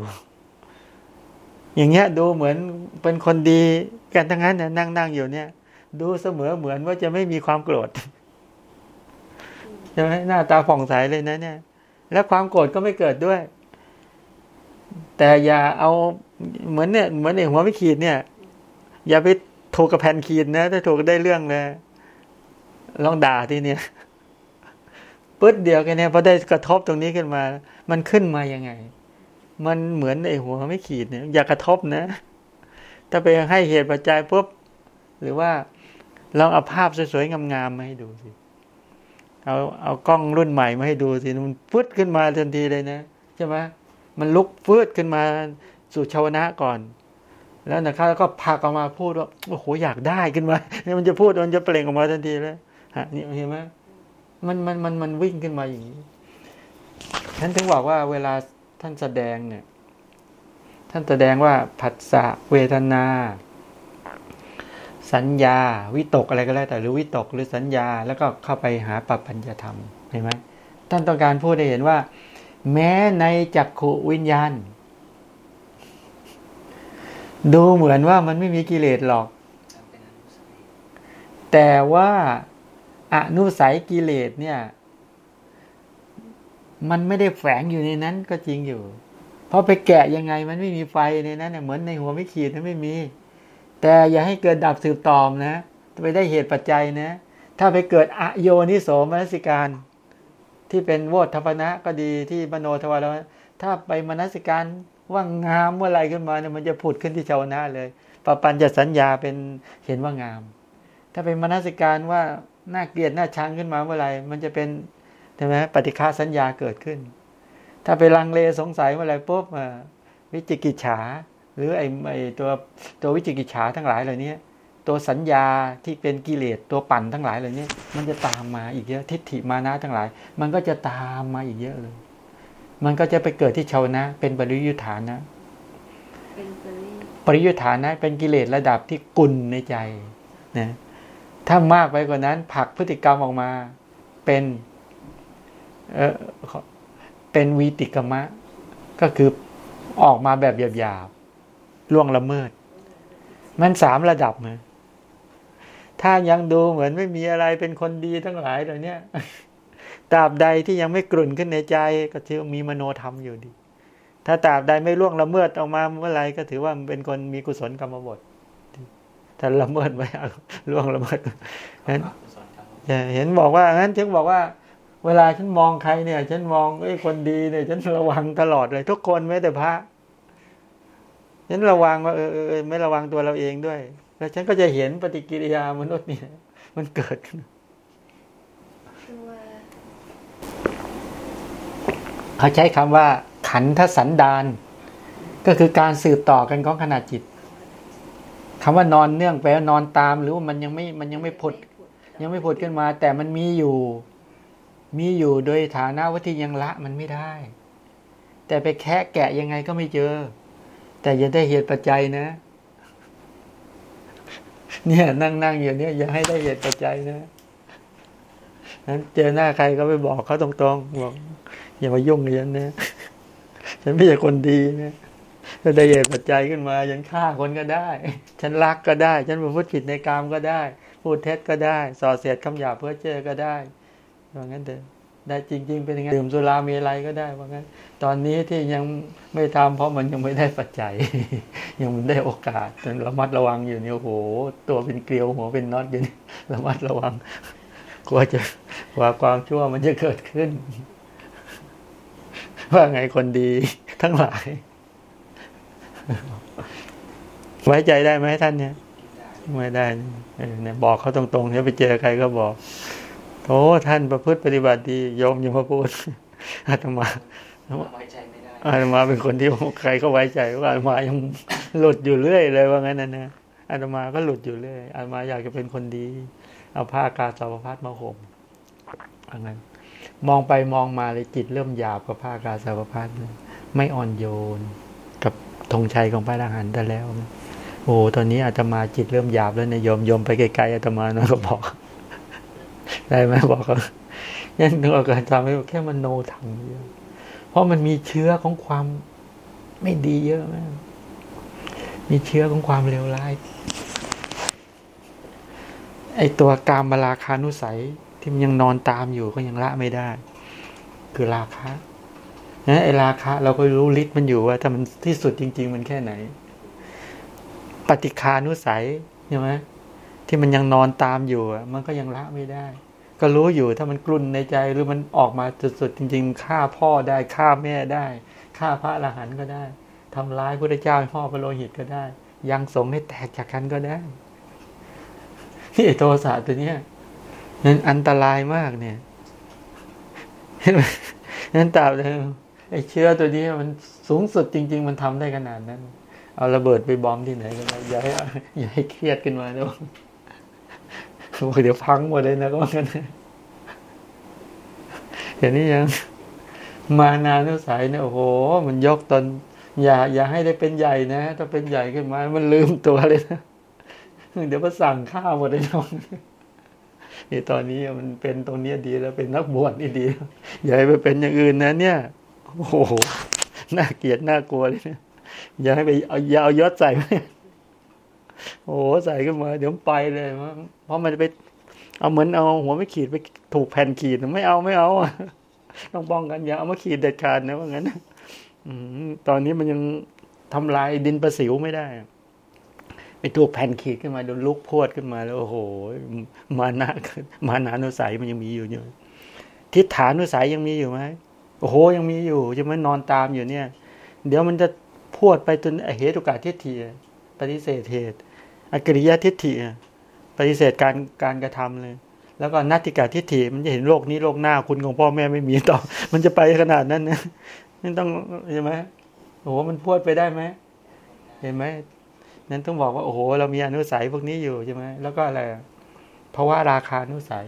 อย่างเงี้ยดูเหมือนเป็นคนดีกันทั้งนั้นเนี่ยนั่งนั่งอยู่เนี่ย ดูเสมอเหมือนว่าจะไม่มีความโกรธใช่ไหมหน้าตาผ่องใสเลยนะเนี่ย แล้วความโกรธก็ไม่เกิดด้วย แต่อย่าเอาเหมือนเนี่ยเหมือนในหัวไม่ขีดเนี่ย อย่าไปถูกกับแผ่นขีดนะถ้าถูกได้เรื่องเลยลองด่าทีเนี่ยปึ๊ดเดียวกันเนี่ยพอได้กระทบตรงนี้ขึ้นมา มันขึ้นมายังไง มันเหมือนไอ้หัวไม่ขีดเนี่ย อย่ากระทบนะ ถ้าไปให้เหตุปัจจัยปุ๊บหรือว่าลองเอาภาพสวยๆงามๆมาให้ดูสิ เอาเอากล้องรุ่นใหม่มาให้ดูสิมันปึ๊ดขึ้นมาทันทีเลยนะใช่ไหมมันลุกฟืดขึ้นมาสู่ชาวนะก่อน แล้วนะครับแล้วก็พากออกมาพูดว่าโอ้โหอยากได้ขึ้นมาเนี่ยมันจะพูดมันจะเปล่งออกมาทันทีเลยฮะนี่เห็นไหมมันมันมันมันวิ่งขึ้นมาอย่างนี้ท่านถึงบอกว่าเวลาท่านแสดงเนี่ย ท่านแสดงว่าผัสสะเวทนา สัญญา วิตกอะไรก็แล้วแต่หรือวิตกหรือสัญญาแล้วก็เข้าไปหาปัปัญญาธรรมเห็นไหมท่านต้องการพูดให้เห็นว่า แม้ในจักขุวิญญาณ ดูเหมือนว่ามันไม่มีกิเลสหรอก แต่ว่าอนุสัยกิเลสเนี่ย มันไม่ได้แฝงอยู่ในนั้นก็จริงอยู่ เพราะไปแกะยังไงมันไม่มีไฟในนั้นเน่ยเหมือนในหัวไม่ขีดนั้นไม่มี แต่อย่าให้เกิดดับสืบตอมนะไปได้เหตุปัจจัยนะ ถ้าไปเกิดอโยนิโสมนสิการ ที่เป็นโวทพนะก็ดีที่มโนทวารถ้าไปมนสิการว่างามเมื่อไรขึ้นมาเนี่ยมันจะผุดขึ้นที่ชาวนะเลยปปัญจะสัญญาเป็นเห็นว่างาม ถ้าเป็นมนสิการว่าน่าเกลียดน่าชังขึ้นมาเมื่อไรมันจะเป็นใช่ไหมปฏิฆาสัญญาเกิดขึ้น ถ้าไปลังเลสงสัยเมื่อไรปุ๊บวิจิกิจฉา หรือไอ้ไอ้ตัวตัววิจิกิจฉาทั้งหลายเหล่านี้ตัวสัญญาที่เป็นกิเลสตัวปั่นทั้งหลายเหล่านี้มันจะตามมาอีกเยอะทิฏฐิมานะทั้งหลาย มันก็จะตามมาอีกเยอะเลย มันก็จะไปเกิดที่ชาวนะ เป็นปริยุทธานะปริยุทธานะ เป็นกิเลสระดับที่กุลในใจนะถ้ามากไปกว่านั้นผลักพฤติกรรมออกมาเป็นเออเป็นวีติกรรมะ ก็คือออกมาแบบหยาบๆ ล่วงละเมิด มันสามระดับนะถ้ายังดูเหมือนไม่มีอะไรเป็นคนดีทั้งหลายเหล่านี้ตราบใดที่ยังไม่กลุ่นขึ้นในใจก็ถือมีมโนธรรมอยู่ดี ถ้าตราบใดไม่ล่วงละเมิดออกมาเมื่อไรก็ถือว่าเป็นคนมีกุศลกรรมบทถ้าละเมิดไปล่วงละเมิดนั้นเห็นบอกว่างั้นถึงบอกว่า เวลาฉันมองใครเนี่ย ฉันมองไอ้คนดีเนี่ย ฉันระวังตลอดเลย ทุกคนแม้แต่พระ ฉันระวังว่าเออเออไม่ระวังตัวเราเองด้วย แล้วฉันก็จะเห็นปฏิกิริยามนุษย์เนี่ย มันเกิดขึ้นเขาใช้คำว่า ขันธสันดานก็คือการสืบต่อกันของขนาดจิตคำว่านอนเนื่องแปลว่านอนตามหรือว่ามันยังไม่มันยังไม่ผด ยังไม่ผดขึ้นมา แต่มันมีอยู่ มีอยู่โดยฐานะว่าที่ยังละมันไม่ได้ แต่ไปแคะแกะยังไงก็ไม่เจอ แต่อย่าได้เหตุปัจจัยนะ เนี่ยนั่งนั่งอยู่เนี่ยอย่าให้ได้เหตุปัจจัยนะนั้นเจอหน้าใครก็ไปบอกเขาตรงๆบอกอย่ามายุ่งกับฉันนะฉันไม่ใช่คนดีนะถ้าได้เหตุปัจจัยขึ้นมาฉันฆ่าคนก็ได้ ฉันรักก็ได้ ฉันพูดผิดในกามก็ได้ พูดเท็จก็ได้ ส่อเสียดคำหยาบเพื่อเจอก็ได้ว่างนั้นเถอะ ได้จริง ๆ เป็นยังไงดื่มสุรามีอะไรก็ได้ว่างั้น ตอนนี้ที่ยังไม่ทำเพราะมันยังไม่ได้ปัจจัย ยังไม่ได้โอกาสแต่ระมัดระวังอยู่เนี่ยโอ้โห ตัวเป็นเกลียวหัวเป็นน็อตอยู่นี่ระมัดระวังกลัวจะกลัวความชั่วมันจะเกิดขึ้น ว่าไงคนดีทั้งหลาย ไว้ใจได้ไหมท่านเนี่ย ไม่ได้เนี่ยบอกเขาตรงๆถ้าไปเจอใครก็บอก โอ้ท่านประพฤติปฏิบัติดีโยมอยังมาพูดอาตมาไว้ใจไม่ได้อาตมาเป็นคนที่ใครก็ไว้ใจว่าอาตมายังหลุดอยู่เรื่อยเลยว่างั้นนะนะอาตมาก็หลุดอยู่เรื่อยอาตมาอยากจะเป็นคนดี เอาผ้ากาสาวพัดมาห่มว่างั้น มองไปมองมาเลยจิตเริ่มหยาบกับผ้ากาสาวพัดเลยไม่อ่อนโยน กับธงชัยของพระอรหันต์แต่แล้วนะโอ้ตอนนี้อาตมาจิตเริ่มหยาบแล้วนะโยมโยมไปไกลๆอาตมานะก็บอก ได้ไหมบอกเขายันนึกออกการทำให้แค่มันโนทำเยอะเพราะมันมีเชื้อของความไม่ดีเยอะมากมีเชื้อของความเลวร้าย ไอตัวกามราคานุสัยที่มันยังนอนตามอยู่ก็ยังละไม่ได้ คือราคะนะไอราคะเราก็รู้ฤทธิ์มันอยู่ว่าถ้ามันที่สุดจริง ๆ มันแค่ไหน ปฏิคานุสัยใช่ไหมที่มันยังนอนตามอยู่มันก็ยังละไม่ได้ ก็รู้อยู่ถ้ามันกลุ่นในใจหรือมันออกมาสุดๆจริง ๆฆ่าพ่อได้ฆ่าแม่ได้ฆ่าพระอรหันต์ก็ได้ทำร้ายพระเจ้าห้พ่อพระโลหิตก็ได้ ยังสงให้แตกจากกันก็ได้นี่ไอ้โทสะตัวเนี้ยนั้นอันตรายมากเนี่ยเห็นไหมนั้นตราบใดไอ้เชื้อตัวนี้มันสูงสุดจริง ๆ มันทำได้ขนาดนั้น เอาระเบิดไปบอมที่ไหนก็ได้อย่าให้อย่าให้เครียดขึ้นมานะ บอกเดี๋ยวพังหมดเลยนะก็ว่ากันเห็นนี่ยัง มานานุสัยเนี่ยโอ้โห มันยกตนอย่า อย่าให้ได้เป็นใหญ่นะถ้าเป็นใหญ่ขึ้นมา มันลืมตัวเลยนะเดี๋ยวก็สั่งข้าวหมดเลยน้องนี่ตอนนี้มันเป็นตรงนี้ดีแล้วเป็นนักบวชนี่ดีอย่าให้ไปเป็นอย่างอื่นนะ เนี่ยโอ้โหน่าเกลียดน่ากลัวเลยเนี่ยอย่าให้ไปเอาอย่าเอายศใส่ไหม โอ้โหใส่ขึ้นมา เดี๋ยวไปเลยเพราะมันจะไป เอาเหมือนเอาหัวไม่ขีดไปถูกแผ่นขีดไม่เอาไม่เอาต้องป้องกันอย่าเอามาขีดเด็ดขาดนะว่างั้นตอนนี้มันยังทำลายดินประสิวไม่ได้ไปถูกแผ่นขีดขึ้นมาโดนลุกพวดขึ้นมาแล้วโอ้โห มานะมานานุสัยมันยังมีอยู่อยู่ทิฏฐานุสัยยังมีอยู่ไหมโอ้โห ยังมีอยู่จะไม่นอนตามอยู่เนี่ย เดี๋ยวมันจะพวดไปจนเหตุกาทิฏฐิปฏิเสธเหตุ อกิริยทิฏฐิปฏิเสธการการกระทำเลย แล้วก็นัตติกาทิฏฐิมันจะเห็นโลกนี้โลกหน้าคุณของพ่อแม่ไม่มีต่อ มันจะไปขนาดนั้นนะนี่ต้องใช่ไหมโอ้โหมันพวดไปได้ไหมเห็นไหมนั้นต้องบอกว่าโอ้โห เรามีอนุสัยพวกนี้อยู่ใช่ไหมแล้วก็อะไรเพราะว่าราคานุสัย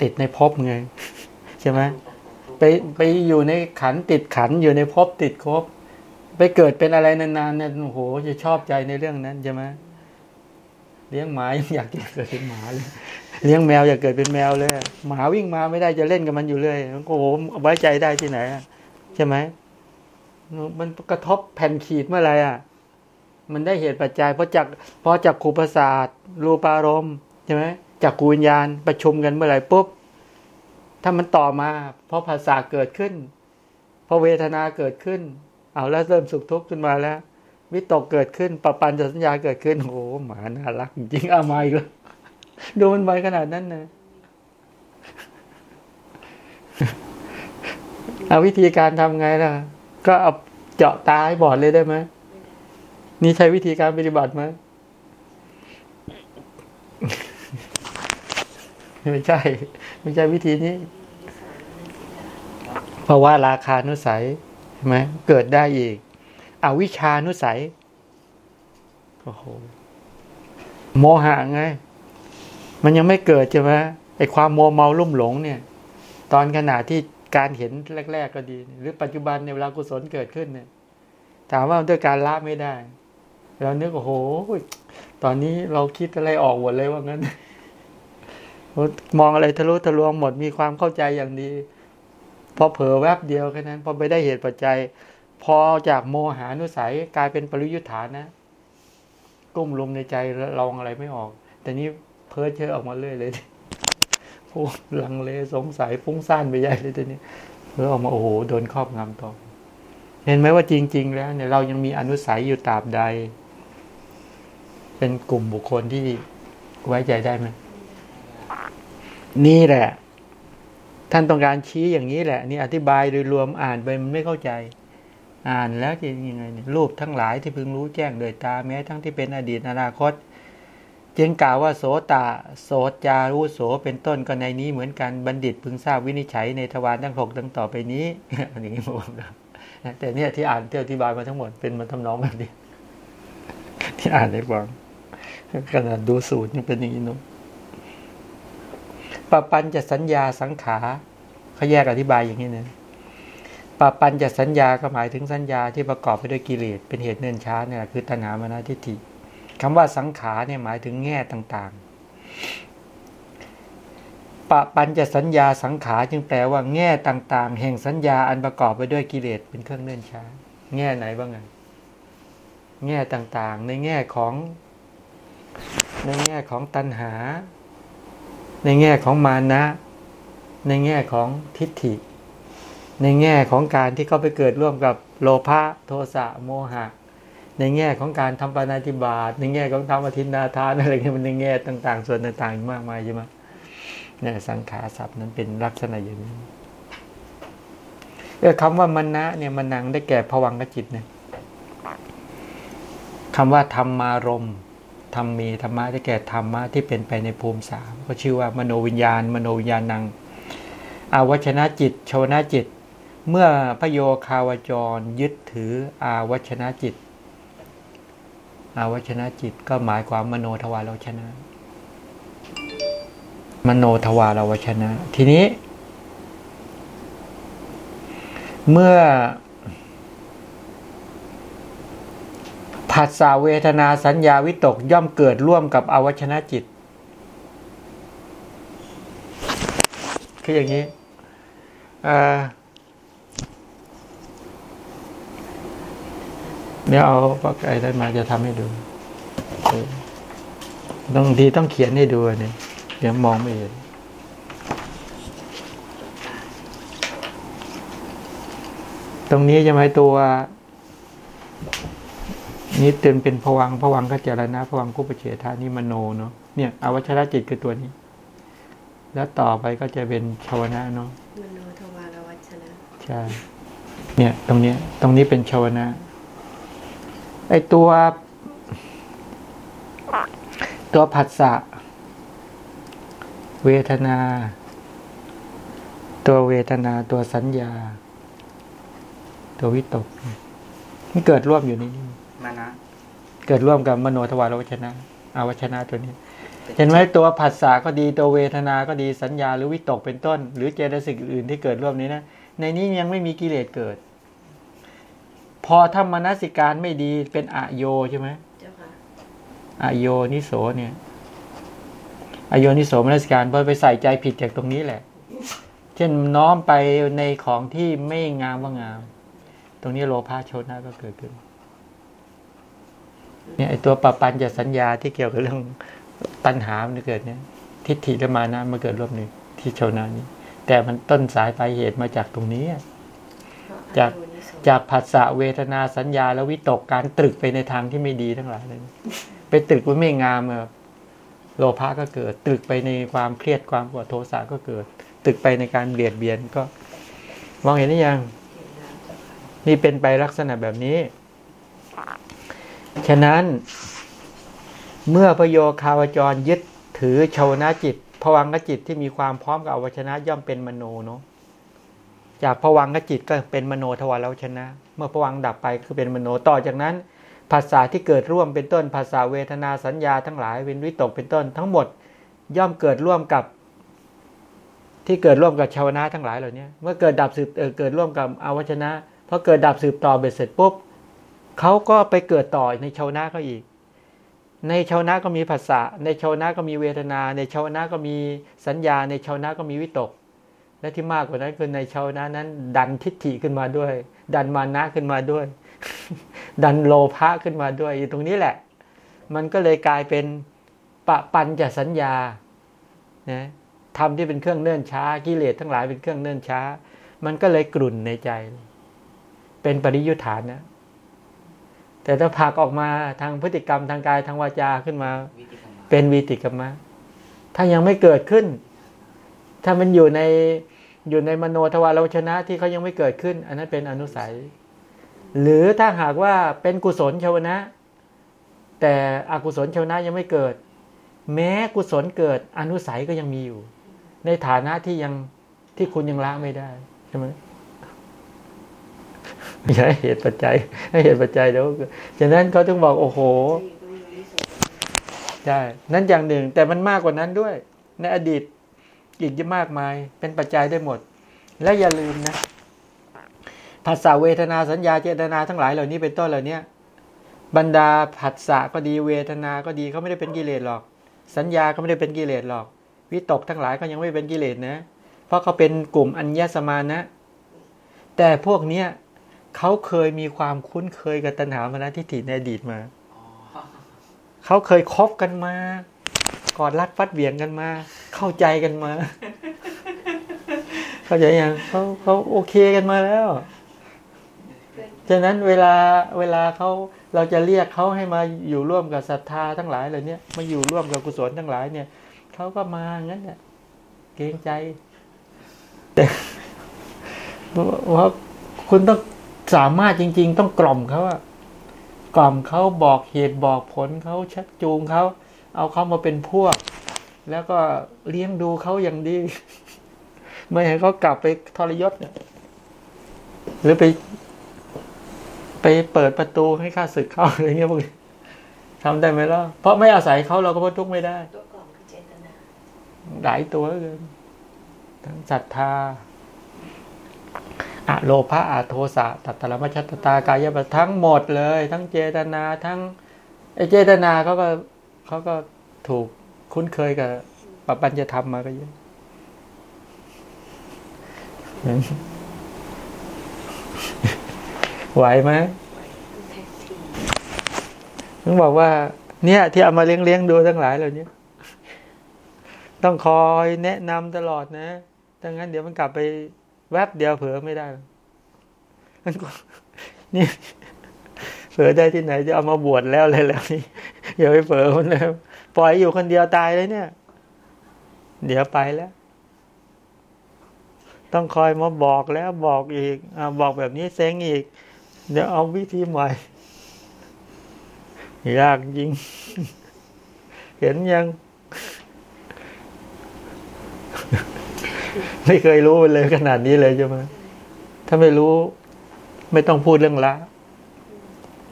ติดในภพไงใช่ไหมไปไปอยู่ในขันติดขันอยู่ในภพติดภพ ไปเกิดเป็นอะไรนานๆเนี่ยโอ้โหจะชอบใจในเรื่องนั้นใช่ไหมเลี้ยงหมายังอยากเกิดเป็นหมาเลย เลี้ยงแมวอยากเกิดเป็นแมวเลยหมาวิ่งมาไม่ได้จะเล่นกับมันอยู่เลยโอ้โหไว้ใจได้ที่ไหนใช่ไหมมันกระทบแผ่นขีดเมื่อไรอะ มันได้เหตุปัจจัยเพราะจากเพราะจากขูประสาทรูปารมณ์ใช่ไหมจากขูวิญญาณประชุมกันเมื่อไหร่ปุ๊บถ้ามันต่อมา เพราะภาษาเกิดขึ้น เพราะเวทนาเกิดขึ้น เอาแล้วเริ่มสุขทุกข์ขึ้นมาแล้ววิตกเกิดขึ้นปะปันจะสัญญาเกิดขึ้นโหหมาน่ารักจริงเอามาอีกแล้วดูมันไวขนาดนั้นนะเอาวิธีการทำไงล่ะ ก็เอาเจาะตาให้บอดเลยได้ไหมนี่ใช้วิธีการปฏิบัติไหมไม่ใช่ ไม่ใช่วิธีนี้ เพราะว่าราคานุสัย ใช่ไหมเกิดได้อีก อวิชานุสัยโอ้โหโมหะไง มันยังไม่เกิดใช่ไหมไอความโมเมาลุ่มหลงเนี่ย ตอนขณะที่การเห็นแรก ๆ ก็ดี หรือปัจจุบันในเวลากุศลเกิดขึ้นเนี่ย ถามว่าด้วยการละไม่ได้เรานึกโอ้โห ตอนนี้เราคิดอะไรออกหมดเลยว่างั้น มองอะไรทะลุทะลวงหมดมีความเข้าใจอย่างดี พอเผลอแวบเดียวแค่นั้น พอไปได้เหตุปัจจัย พอจากโมหานุสัยกลายเป็นปริยุทธานะกุ้มลุมในใจลองอะไรไม่ออก แต่นี้เพ้อเชื่อออกมาเรื่อยเลยโอ้ลังเลสงสัยฟุ้งซ่านไปใหญ่เลยทีนี้เพ้อออกมาโอ้โหโดนครอบงำต่อเห็นไหมว่าจริง ๆ แล้วเนี่ยเรายังมีอนุสัยอยู่ตราบใด เป็นกลุ่มบุคคลที่ไว้ใจได้ไหมนี่แหละ ท่านต้องการชี้อย่างนี้แหละนี่อธิบายโดยรวมอ่านไปมันไม่เข้าใจ อ่านแล้วจะยังไงรูปทั้งหลายที่พึงรู้แจ้งโดยตาแม้ทั้งที่เป็นอดีตอนาคต จึงกล่าวว่าโสตาโสจารุโสเป็นต้นก็ในนี้เหมือนกันบัณฑิตพึงทราบวินิจฉัยในทวารทั้งหกดังต่อไปนี้อย่างนี้ผมนะแต่เนี่ยที่อ่านที่อธิบายมาทั้งหมดเป็นมันทำนองแบบนี้ที่อ่านให้ฟังขนาดดูสูตรยังเป็นอย่างนี้นุ๊ ปปัญจะสัญญาสังขาเขาแยกอธิบายอย่างนี้นะปปัญจะสัญญาก็หมายถึงสัญญาที่ประกอบไปด้วยกิเลสเป็นเหตุเนื่นช้าเนี่ยคือตัณหามานะทิฏฐิคำว่าสังขารเนี่ยหมายถึงแง่ต่างๆปปัญจะสัญญาสังขารจึงแปลว่าแง่ต่างๆ แห่งสัญญาอันประกอบไปด้วยกิเลสเป็นเครื่องเนื่นช้า แง่ไหนบ้างไงแง่ต่างๆ ในแง่ของในแง่ของตัณหา ในแง่ของมานะ ในแง่ของทิฏฐิ ในแง่ของการที่เขาไปเกิดร่วมกับโลภะโทสะโมหะ ในแง่ของการทำปานาติบาตในแง่ของทำอธินาทานอะไรเงี้ยมันในแง่ต่าง ๆ ส่วนต่างๆมากมายใช่ไหมเนี่ยสังขารศัพท์นั้นเป็นลักษณะอย่างนี้เออคำว่ามันนะเนี่ยมันนังได้แก่ผวังกจิตเนี่ยคำว่าธรรมารมณ์ ธรรมมีธรรมะได้แก่ธรรมะที่เป็นไปในภูมิสามก็ชื่อว่ามโนวิญญาณ มโนวิญญาณังอาวัชนะจิตโชนะจิต เมื่อพโยคาวจรยึดถืออาวัชนะจิต อาวัชนะจิตก็หมายความมโนทวารวชนะ มโนทวารวชนะ ทีนี้ เมื่อ ผัสสะเวทนาสัญญาวิตกย่อมเกิดร่วมกับอวัชนะจิต คืออย่างนี้เดี๋ยวเอาปากไอ้ได้มาจะทำให้ดูต้องทีต้องเขียนให้ดูเนี่ยเดี๋ยวมองไม่เห็นตรงนี้จะหมายตัว นี้เตือนเป็นผวังผวังก็เจรณะผวังกุปเฉทานี่มโนเนาะเนี่ยอวัชรจิตคือตัวนี้ แล้วต่อไปก็จะเป็นชาวนะเนาะมโนทวารวัชนะใช่เนี่ย ตรงนี้ตรงนี้เป็นชาวนะไอตัว ตัวผัสสะเวทนา ตัวเวทนาตัวสัญญา ตัววิตกมันเกิดร่วมอยู่ในนี้ มานะ เกิดร่วมกับมโนทวารวชนะอาวชนะตัวนี้ เห็นไหมตัวผัสสะก็ดีตัวเวทนา ก็ดีสัญญาหรือวิตกเป็นต้น หรือเจตสิกอื่นที่เกิดร่วมนี้นะในนี้ยังไม่มีกิเลสเกิด พอถ้ามนสิการไม่ดีเป็นอโยใช่ไหมเจ้าค่ะอโยนิโสเนี่ยอโยนิโสมนสิการพอไปใส่ใจผิดจากตรงนี้แหละ เช่นน้อมไปในของที่ไม่งามว่างาม ตรงนี้โลภะโชนะก็เกิดขึ้น เนี่ยไอตัวปปัญจะสัญญาที่เกี่ยวกับเรื่องตัณหามันเกิดเนี่ย ทิฏฐิและมานะมาเกิดร่วมหนึ่งที่ชาวนานี้ แต่มันต้นสายปลายเหตุมาจากตรงนี้ จากจากผัสสะเวทนาสัญญาแล้ววิตกการตรึกไปในทางที่ไม่ดีทั้งหลายเลยไปตรึกว่าไม่งามแบบโลภะก็เกิด ตรึกไปในความเครียดความปวดโทสะก็เกิด ตรึกไปในการเบียดเบียนก็ มองเห็นหรือยัง นี่เป็นไปลักษณะแบบนี้ ฉะนั้น เมื่อพโยคาวจรยึดถือชาวนาจิตผวังกจิตที่มีความพร้อมกับอวชนะย่อมเป็นมโนเนาะจากผวังกจิตก็เป็นมโนทวารวชนะ เมื่อผวังดับไปคือเป็นมโนต่อจากนั้นภาษาที่เกิดร่วมเป็นต้นภาษาเวทนาสัญญาทั้งหลายเวนวิตกเป็นต้น ทั้งหมดย่อมเกิดร่วมกับ ที่เกิดร่วมกับชาวนะทั้งหลายเหล่านี้เมื่อเกิดดับสืบเเกิดร่วมกับอวชนะพอเกิดดับสืบต่อเบ็ดเสร็จปุ๊บ เขาก็ไปเกิดต่อในชาวนะเขาอีก ในชาวนะก็มีภาษาในชาวนะก็มีเวทนา ในชาวนะก็มีสัญญา ในชาวนะก็มีวิตก และที่มากกว่านั้นคือในชาวนะนั้น ดันทิฏฐิขึ้นมาด้วย ดันมานะขึ้นมาด้วย ดันโลภะขึ้นมาด้วยอยู่ตรงนี้แหละ มันก็เลยกลายเป็นปะปันจะสัญญานะทำที่เป็นเครื่องเนื่นช้ากิเลสทั้งหลายเป็นเครื่องเนื่นช้า มันก็เลยกลุ่นในใจ เป็นปริยุทธานนะ แต่ถ้าผากออกมาทางพฤติกรรมทางกายทางวาจาขึ้นมาวิธีของมันเป็นวีติกรรมะ ถ้ายังไม่เกิดขึ้น ถ้ามันอยู่ในอยู่ในมโนทวารวชนะที่เขายังไม่เกิดขึ้น อันนั้นเป็นอนุสัย หรือถ้าหากว่าเป็นกุศลชาวนะ แต่อกุศลชาวนะยังไม่เกิด แม้กุศลเกิดอนุสัยก็ยังมีอยู่ ในฐานะที่ยังที่คุณยังละไม่ได้ใช่ไหม ไม่ใช่เหตุปัจจัย ให้เหตุปัจจัยเดี๋ยวฉะนั้นเขาถึงบอกโอ้โหใช่นั่นอย่างหนึ่ง แต่มันมากกว่านั้นด้วย ในอดีตอีกเยอะมากมาย เป็นปัจจัยได้หมด และอย่าลืมนะภาษาเวทนาสัญญาเจตนาทั้งหลายเหล่านี้เป็นต้นเหล่านี้บรรดาผัสสะก็ดีเวทนาก็ดีเขาไม่ได้เป็นกิเลสหรอก สัญญาก็ไม่ได้เป็นกิเลสหรอก วิตกทั้งหลายก็ยังไม่เป็นกิเลสนะ เพราะเขาเป็นกลุ่มอัญญสมานะ แต่พวกเนี้ย เขาเคยมีความคุ้นเคยกับตัณหามานะทิฏฐิในอดีตมาอ๋อเขาเคยคบกันมากอดรัดฟัดเหวี่ยงกันมา เข้าใจกันมา เข้าใจยังเขาเขาโอเคกันมาแล้วฉะนั้นเวลาเวลาเขาเราจะเรียกเขาให้มาอยู่ร่วมกับศรัทธาทั้งหลายเหล่านี้มาอยู่ร่วมกับกุศลทั้งหลายเนี่ยเขาก็มางั้นเนี่ยเกรงใจแต่ว่าคุณต้อง สามารถจริง ๆ ต้องกล่อมเขาอะกล่อมเขาบอกเหตุบอกผลเขาชักจูงเขาเอาเขามาเป็นพวก แล้วก็เลี้ยงดูเขาอย่างดี ไม่ให้เขากลับไปทรยศเนี่ยหรือไป ไปเปิดประตูให้ข้าศึกเข้าอะไรเงี้ยพวกนี้ทำได้ไหมล่ะเพราะไม่อาศัยเขาเราก็พ้นทุกข์ไม่ได้ ตัวกล่องคือเจตนาหลายตัวเหลือเกินทั้งศรัทธา อะโลภะอะโทสะตัตตรมชัตตากายบทั้งหมดเลย ทั้งเจตนาทั้งไอเจตนาเขาก็เขาก็ถูกคุ้นเคยกับปปัญจะทำมมาก็เยอะไหวไหมแท็กทีถึงบอกว่า เนี่ย ที่เอามาเลี้ยงเลี้ยงๆดูทั้งหลายเหล่านี้ต้องคอยแนะนำตลอดนะดังนั้นเดี๋ยวมันกลับไป แวบเดียวเผลอไม่ได้นี่เผลอได้ที่ไหนจะเอามาบวชแล้วเลยแล้วนี่อย่าไปเผลอมันเลยปล่อยอยู่คนเดียวตายเลยเนี่ย เดี๋ยวไปแล้ว ต้องคอยมาบอกแล้วบอกอีกอบอกแบบนี้เซ็งอีก เดี๋ยวเอาวิธีใหม่ยากจริง เห็นยัง ไม่เคยรู้มันเลยขนาดนี้เลยใช่ไหมถ้าไม่รู้ ไม่ต้องพูดเรื่องละ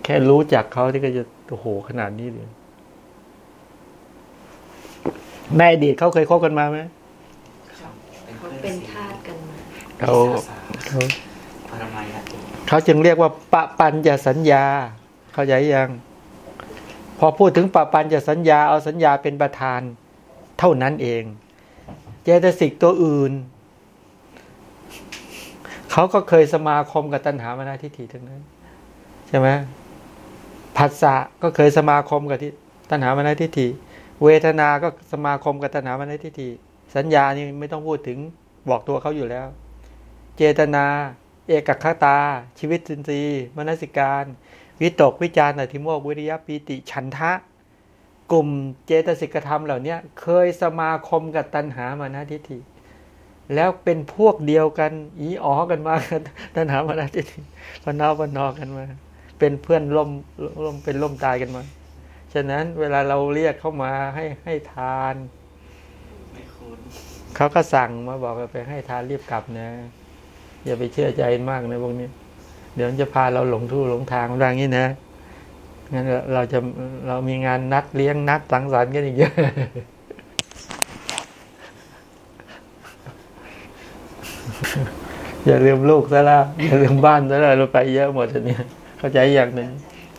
แค่รู้จักเขาที่ก็จะโอ้โหขนาดนี้เลยในอดีตเขาเคยคบกันมาไหมครับเขาเป็นทาสกันมาเขาสาเขาปรมัยติเขาจึงเรียกว่าปะปัญจะสัญญา เข้าใจยัง พอพูดถึงปะปัญจะสัญญาเอาสัญญาเป็นประธาน เท่านั้นเอง เจตสิกตัวอื่น เขาก็เคยสมาคมกับตัณหามานาทิฏฐิทั้งนั้น ใช่ไหมผัสสะก็เคยสมาคมกับที่ตัณหามานาทิฏฐิ เวทนา ก็สมาคมกับตัณหามานาทิฏฐิ สัญญานี่ไม่ต้องพูดถึงบอกตัวเขาอยู่แล้ว เจตนา เอกคตา ชีวิตสินทรีย์มนสิการ วิตกวิจารณ์อธิโมกวิริยะปีติ ฉันทะ กลุ่มเจตสิกธรรมเหล่าเนี้ยเคยสมาคมกับตัณหามานะทิฏฐิ แล้วเป็นพวกเดียวกัน อีอ๋อกันมาตัณหามานาทิฏฐิพนอพนอกันมา เป็นเพื่อนล่มล่มเป็นล่มตายกันมา ฉะนั้นเวลาเราเรียกเข้ามาให้ให้ทานไม่คุ้นเขาก็สั่งมาบอกว่าไปให้ทานรีบกลับนะอย่าไปเชื่อใจมากนะพวกนี้ เดี๋ยวมันจะพาเราหลงทู่หลงทางอะไรอย่างนี้นะ งั้นเราจะเรามีงานนัดเลี้ยงนัดสังสรรค์กันอีกเยอะอย่าลืมลูกซะแล้วอย่าลืมบ้านซะแล้วเราไปเยอะหมดทีนี้เข้าใจอย่างหนึ่ง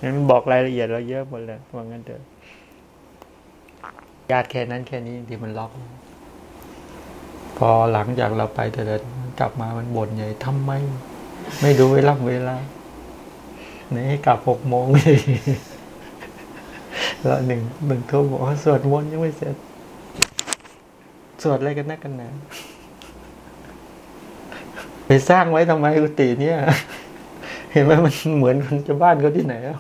งั้นบอกรายละเอียดเราเยอะหมดเลยว่างั้นเถอะญาติแค่นั้นแค่นี้ที่มันล็อก พอหลังจากเราไปแต่เดินกลับมามันบ่นใหญ่ทำไม ไม่ดูเวลาเวลา ไหนให้กลับหกโมงเลยแล้วหนึ่งหนึ่งทุ่มบอกว่าสวดมนต์ยังไม่เสร็จ สวดอะไรกันนักกันหนาไปสร้างไว้ทำไมกุฏิเนี่ย เห็นไหมมันเหมือนคนจะบ้านเขาที่ไหนแล้ว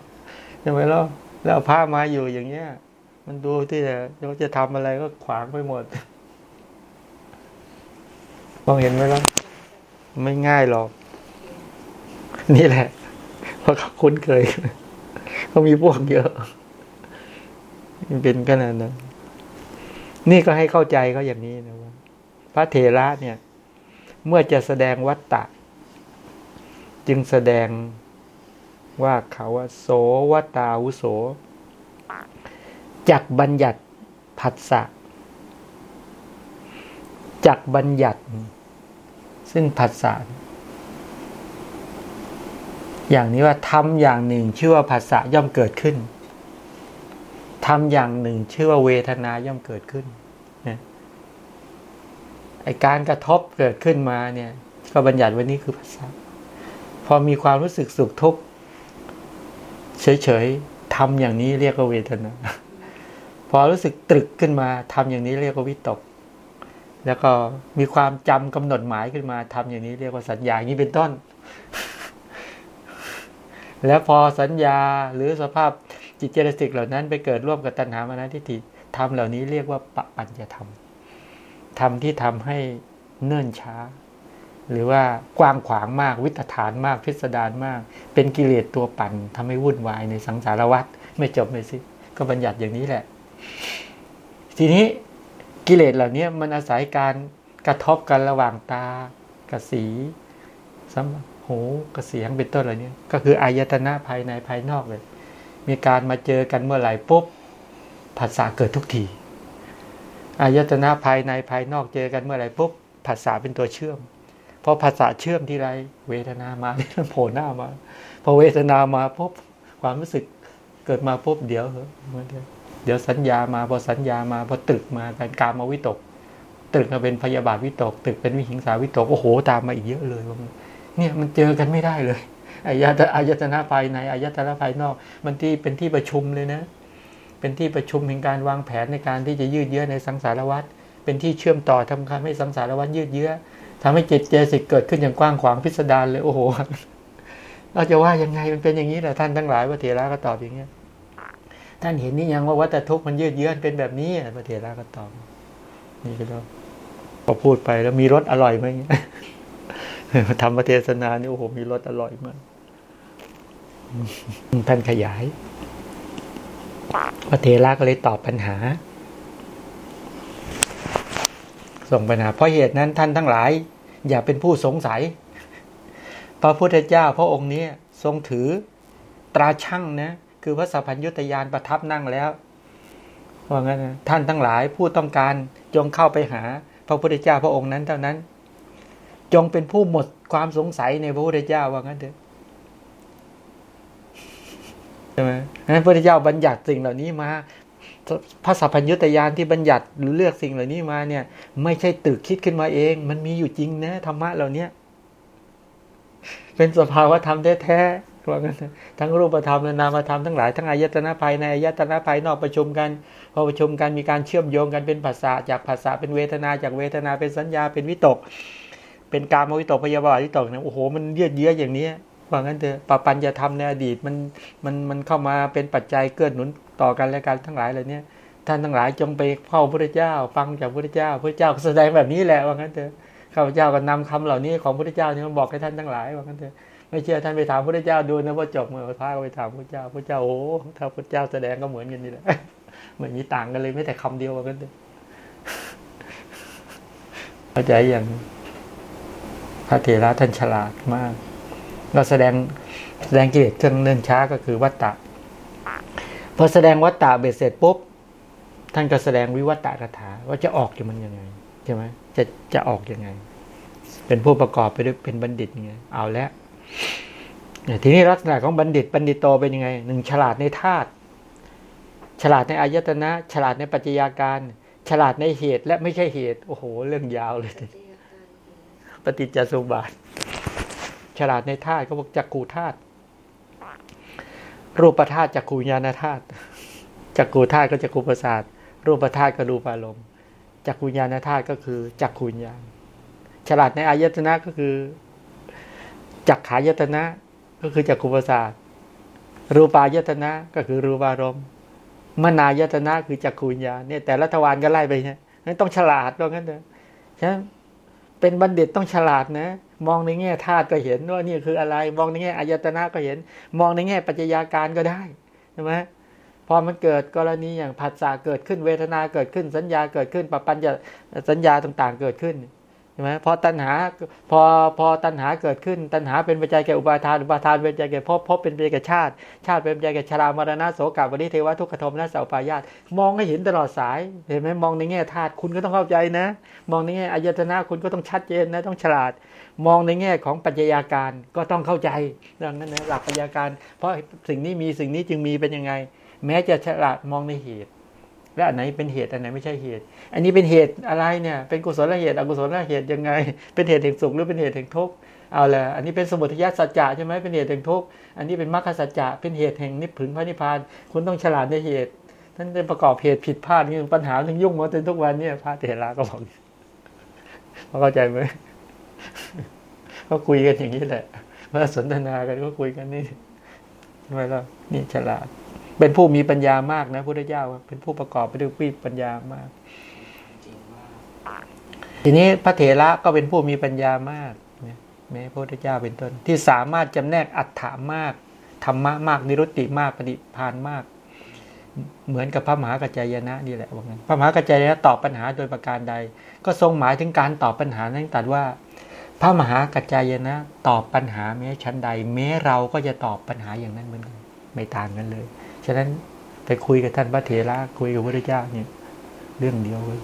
ใช่ไหมล่ะแล้วเอาผ้ามาอยู่อย่างเงี้ย มันดูที่จะเขาจะทำอะไรก็ขวางไปหมดมองเห็นไหมล่ะไม่ง่ายหรอก นี่แหละ ราะเขาคุ้นเคยเขามีพวกเยอะเป็นขนาดนั้นนี่ก็ให้เข้าใจเขาอย่างนี้นะว่า พระเถระเนี่ย เมื่อจะแสดงวัตตะ จึงแสดงว่าเขาว่าโสวตตาวุโสจักบัญญัติผัสสะจักบัญญัติ ซึ่งผัสสะ อย่างนี้ว่าทำอย่างหนึ่งชื่อว่าผัสสะย่อมเกิดขึ้นทำอย่างหนึ่งชื่อว่าเวทนาย่อมเกิดขึ้นนะไอการกระทบเกิดขึ้นมาเนี่ย ก็บัญญัติว่านี้คือผัสสะพอมีความรู้สึกสุขทุกข์เฉยๆทำอย่างนี้เรียกว่าเวทนา พอรู้สึกตรึกขึ้นมาทำอย่างนี้เรียกว่าวิตก แล้วก็มีความจำกำหนดหมายขึ้นมาทำอย่างนี้เรียกว่าสัญญาอย่างนี้เป็นต้น แล้วพอสัญญาหรือสภาพจิตเจตสิกเหล่านั้น ไปเกิดร่วมกับตัณหามานะทิฏฐิทำเหล่านี้เรียกว่าปปัญญธรรมธรรมที่ทำให้เนิ่นช้า หรือว่ากว้างขวางมากวิตฐานมากพิสดารมาก เป็นกิเลสตัวปั่นทำให้วุ่นวายในสังสารวัฏไม่จบไม่สิ้นก็บัญญัติอย่างนี้แหละ ทีนี้กิเลสเหล่านี้มันอาศัยการกระทบกันระหว่างตากับสีสัม หูกับเสียงเป็นต้นอะไรนี้ก็คืออายตนะภายในภายนอกเลย มีการมาเจอกันเมื่อไหร่ปุ๊บผัสสะเกิดทุกทีอายตนะภายในภายนอกเจอกันเมื่อไหร่ปุ๊บผัสสะเป็นตัวเชื่อมพอผัสสะเชื่อมที่ไรเวทนามาที่มันโผล่หน้ามาพอเวทนามาปุ๊บความรู้สึกเกิดมาปุ๊บเดี๋ยวเหรอเดี๋ยวสัญญามาพอสัญญามาพอตึกมาการการมาวิตกตึกมาเป็นพยาบาทวิตก ตึกเป็นวิหิงสาวิตกโอ้โหตามมาอีกเยอะเลย เนี่ยมันเจอกันไม่ได้เลยอายตอายตนะภายในอายตนะภายนอก มันที่เป็นที่ประชุมเลยนะ เป็นที่ประชุมแห่งการวางแผนในการที่จะยืดเยื้อในสังสารวัฏเป็นที่เชื่อมต่อทำให้สังสารวัฏยืดเยื้อทำให้จิตเจสิกเกิดขึ้นอย่างกว้างขวางพิสดารเลยโอ้โหเราจะว่ายังไงมันเป็นอย่างนี้แหละท่านทั้งหลายพระเถระก็ตอบอย่างเงี้ยท่านเห็นนี่ยังว่าวัตทุกข์มันยืดเยื้อเป็นแบบนี้พระเถระก็ตอบนี่ก็แล้วพอพูดไปแล้วมีรสอร่อยไหม ทำพระเทศนานี่โอ้โหมีรสอร่อยมากท่านขยาย พระเทระก็เลยตอบปัญหา ส่งปัญหา เพราะเหตุนั้นท่านทั้งหลาย อย่าเป็นผู้สงสัย พระพุทธเจ้าพระองค์นี้ทรงถือตราช่างนะคือพระสัพพัญญุตยานประทับนั่งแล้วว่างั้นะท่านทั้งหลายผู้ต้องการจงเข้าไปหา พระพุทธเจ้าพระองค์นั้นเท่านั้น จงเป็นผู้หมดความสงสัยในพระพุทธเจ้าว่างั้นเถอะใช่ไหมนั้นพระพุทธเจ้าบัญญัติสิ่งเหล่านี้มาพระสัพพัญญุตยานที่บัญญัติหรือเลือกสิ่งเหล่านี้มาเนี่ย ไม่ใช่ตึกคิดขึ้นมาเอง มันมีอยู่จริงนะธรรมะเหล่านี้เป็นสภาวะธรรมแท้ๆว่างั้นทั้งรูปธรรมและนามธรรมทั้งหลายทั้งอายตนะภายในอายตนะภายนอกประชุมกันพอประชุมกันมีการเชื่อมโยงกันเป็นภาษาจากภาษาเป็นเวทนาจากเวทนาเป็นสัญญาเป็นวิตก เป็นการมวิตกพยาบาทวิตกเนี่ยโอ้โหมันเยืดเยื้ออย่างนี้ว่างั้นเถอะปปัญจะทำในอดีตมันมันมันเข้ามาเป็นปัจจัยเกื้อหนุนต่อกันและกันทั้งหลายเหล่านี้ท่านทั้งหลายจงไปเข้าพระเจ้า ฟังจากพระเจ้าพระเจ้าแสดงแบบนี้แหละว่างั้นเถอะข้าพเจ้าก็นำคำเหล่านี้ของพระเจ้านี่มาบอกให้ท่านทั้งหลายว่ากันเถอะไม่เชื่อท่านไปถามพระเจ้าดูนะว่าจบเมื่อพระก็ไปถามพระเจ้าพระเจ้าโอ้ถ้าพระเจ้าแสดงก็เหมือนกันนี่แหละเหมือนมีต่างกันเลยไม่แต่คำเดียวกันเถอะเข้าใจอย่าง พระเถระท่านฉลาดมาก เราแสดงแสดงกิเลสเครื่องเนื่นช้าก็คือวัตตะพอแสดงวัตตะเบ็ดเสร็จปุ๊บท่านก็แสดงวิวัตตะคาถาว่าจะออกจากมันยังไงใช่ไหมจะจะออกยังไง เป็นผู้ประกอบไปด้วยเป็นบัณฑิตไงเอาแล้วทีนี้ลักษณะของบัณฑิตบัณฑิตโตเป็นยังไงหนึ่งฉลาดในธาตุฉลาดในอายตนะ ฉลาดในปัจจัยาการ ฉลาดในเหตุและไม่ใช่เหตุ โอ้โห เรื่องยาวเลย ปฏิจจสมบาท ฉลาดในธาตุก็บอกจักกูธาตุรูปธาตุจักกูญาณธาตุจักกูธาตุก็จักกูประสาท รูปธาตุก็รูปอารมณ์จักกูญาณธาตุก็คือจักกูญาณฉลาดในอายตนะก็คือจักขายตนะก็คือจักกุประสาทรูปายตนะก็คือรูปารมณ์มนายตนะคือจักขุญญาเนี่ยแต่ละทวารก็ไล่ไปเนี่ยนั่นต้องฉลาดว่างั้นเถอะฉะนั้น เป็นบัณฑิตต้องฉลาดนะ มองในแง่ธาตุก็เห็นว่านี่คืออะไร มองในแง่อายตนะก็เห็น มองในแง่ปัจจัยาการก็ได้ใช่ไหมพอมันเกิดกรณีอย่างผัสสะเกิดขึ้นเวทนาเกิดขึ้นสัญญาเกิดขึ้นปปัญญาสัญญาต่างๆ เกิดขึ้น ช่ไหมพอตัณหาพอพอตัณหาเกิดขึ้น ตัณหาเป็นปัจจัยแก่อุปาทานอุปาทานเป็นปัจจัยแก่ภพภพเป็นปัจจัยแก่ชาติ ชาติเป็นปัจจัยแก่ชรามรณะโสกาปริเทวะทุกขโทมนัสสาปายาตมองให้เห็นตลอดสายเห็นไหมมองในแง่ธาตุคุณก็ต้องเข้าใจนะ มองในแง่อายตนะคุณก็ต้องชัดเจนนะต้องฉลาด มองในแง่ของปัจจัยาการก็ต้องเข้าใจดังนั้นนะหลักปัจจัยาการ เพราะสิ่งนี้มีสิ่งนี้จึงมีเป็นยังไง แม้จะฉลาดมองในเหตุ และอันไหนเป็นเหตุอันไหนไม่ใช่เหตุ อันนี้เป็นเหตุอะไรเนี่ยเป็นกุศลเหตุอกุศลเหตุยังไง เป็นเหตุแห่งสุขหรือเป็นเหตุแห่งทุกข์เอาละอันนี้เป็นสมุทัยสัจจะใช่ไหมเป็นเหตุแห่งทุกข์อันนี้เป็นมรรคสัจจะเป็นเหตุแห่งนิพพานพระนิพพาน คุณต้องฉลาดในเหตุท่านจะประกอบเหตุผิดพลาดนี่ปัญหาถึงยุ่งมาจนทุกวันเนี่ยพระเถระก็บอกเข้าใจไหมก็คุยกันอย่างนี้แหละเมื่อสนทนากันก็คุยกันนี่ทำไมล่ะนี่ฉลาด เป็นผู้มีปัญญามากนะพุทธเจ้าเป็นผู้ประกอบไปด้วยปีปัญญามาก ทีนี้พระเถระก็เป็นผู้มีปัญญามากแม้พระพุทธเจ้าเป็นต้น ที่สามารถจำแนกอัฏฐามากธรรมะมากนิรุตติมากปฏิพานมาก เหมือนกับพระมหากัจจายนะนี่แหละว่างั้นพระมหากัจจายนะตอบปัญหาโดยประการใด ก็ทรงหมายถึงการตอบปัญหานั้นตัดว่า พระมหากัจจายนะ ตอบปัญหาแม้ชั้นใด แม้เราก็จะตอบปัญหาอย่างนั้นเหมือนกันไม่ต่างกันเลย ฉะนั้นไปคุยกับท่านพระเถระคุยกับพระเจ้าเนี่ยเรื่องเดียวเลย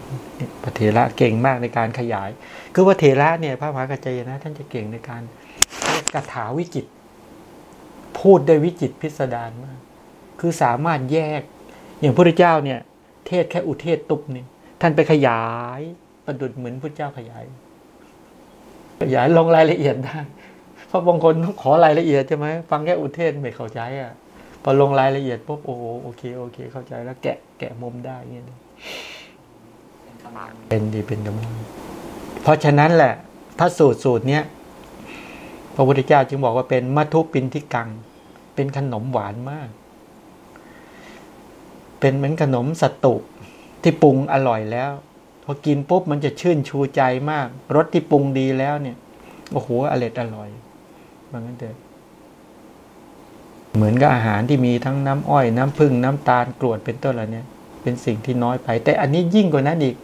พระเถระเก่งมากในการขยาย คือพระเถระเนี่ยพระมหากัจจยนะ ท่านจะเก่งในการกถาวิจิต พูดได้วิจิตพิสดารมาก คือสามารถแยก อย่างพระเจ้าเนี่ย เทศแค่อุเทศตุบนี่ท่านไปขยายประดุดเหมือนพระเจ้าขยาย ขยายลงรายละเอียดได้เพราะบางคนต้องขอรายละเอียดใช่ไหมฟังแค่อุเทศไม่เข้าใจอะ พอลงรายละเอียดปุ๊บโอ้โอเคโอเค เข้าใจแล้วแกะแกะมุมได้เงี้ยเป็นดีเป็นกำลังเพราะฉะนั้นแหละพระสูตรสูตรเนี้ยพระพุทธเจ้าจึงบอกว่าเป็นมัทุปินทิกัง เป็นขนมหวานมาก เป็นเหมือนขนมสตุที่ปรุงอร่อยแล้ว พอกินปุ๊บมันจะชื่นชูใจมากรสที่ปรุงดีแล้วเนี่ยโอ้โหอร่อยอร่อยบางนั้นเถอะ เหมือนกับอาหารที่มีทั้งน้ำอ้อยน้ำผึ้งน้ำตาลกรวดเป็นต้นอะไรเนี่ยเป็นสิ่งที่น้อยไป แต่อันนี้ยิ่งกว่านั้นอีก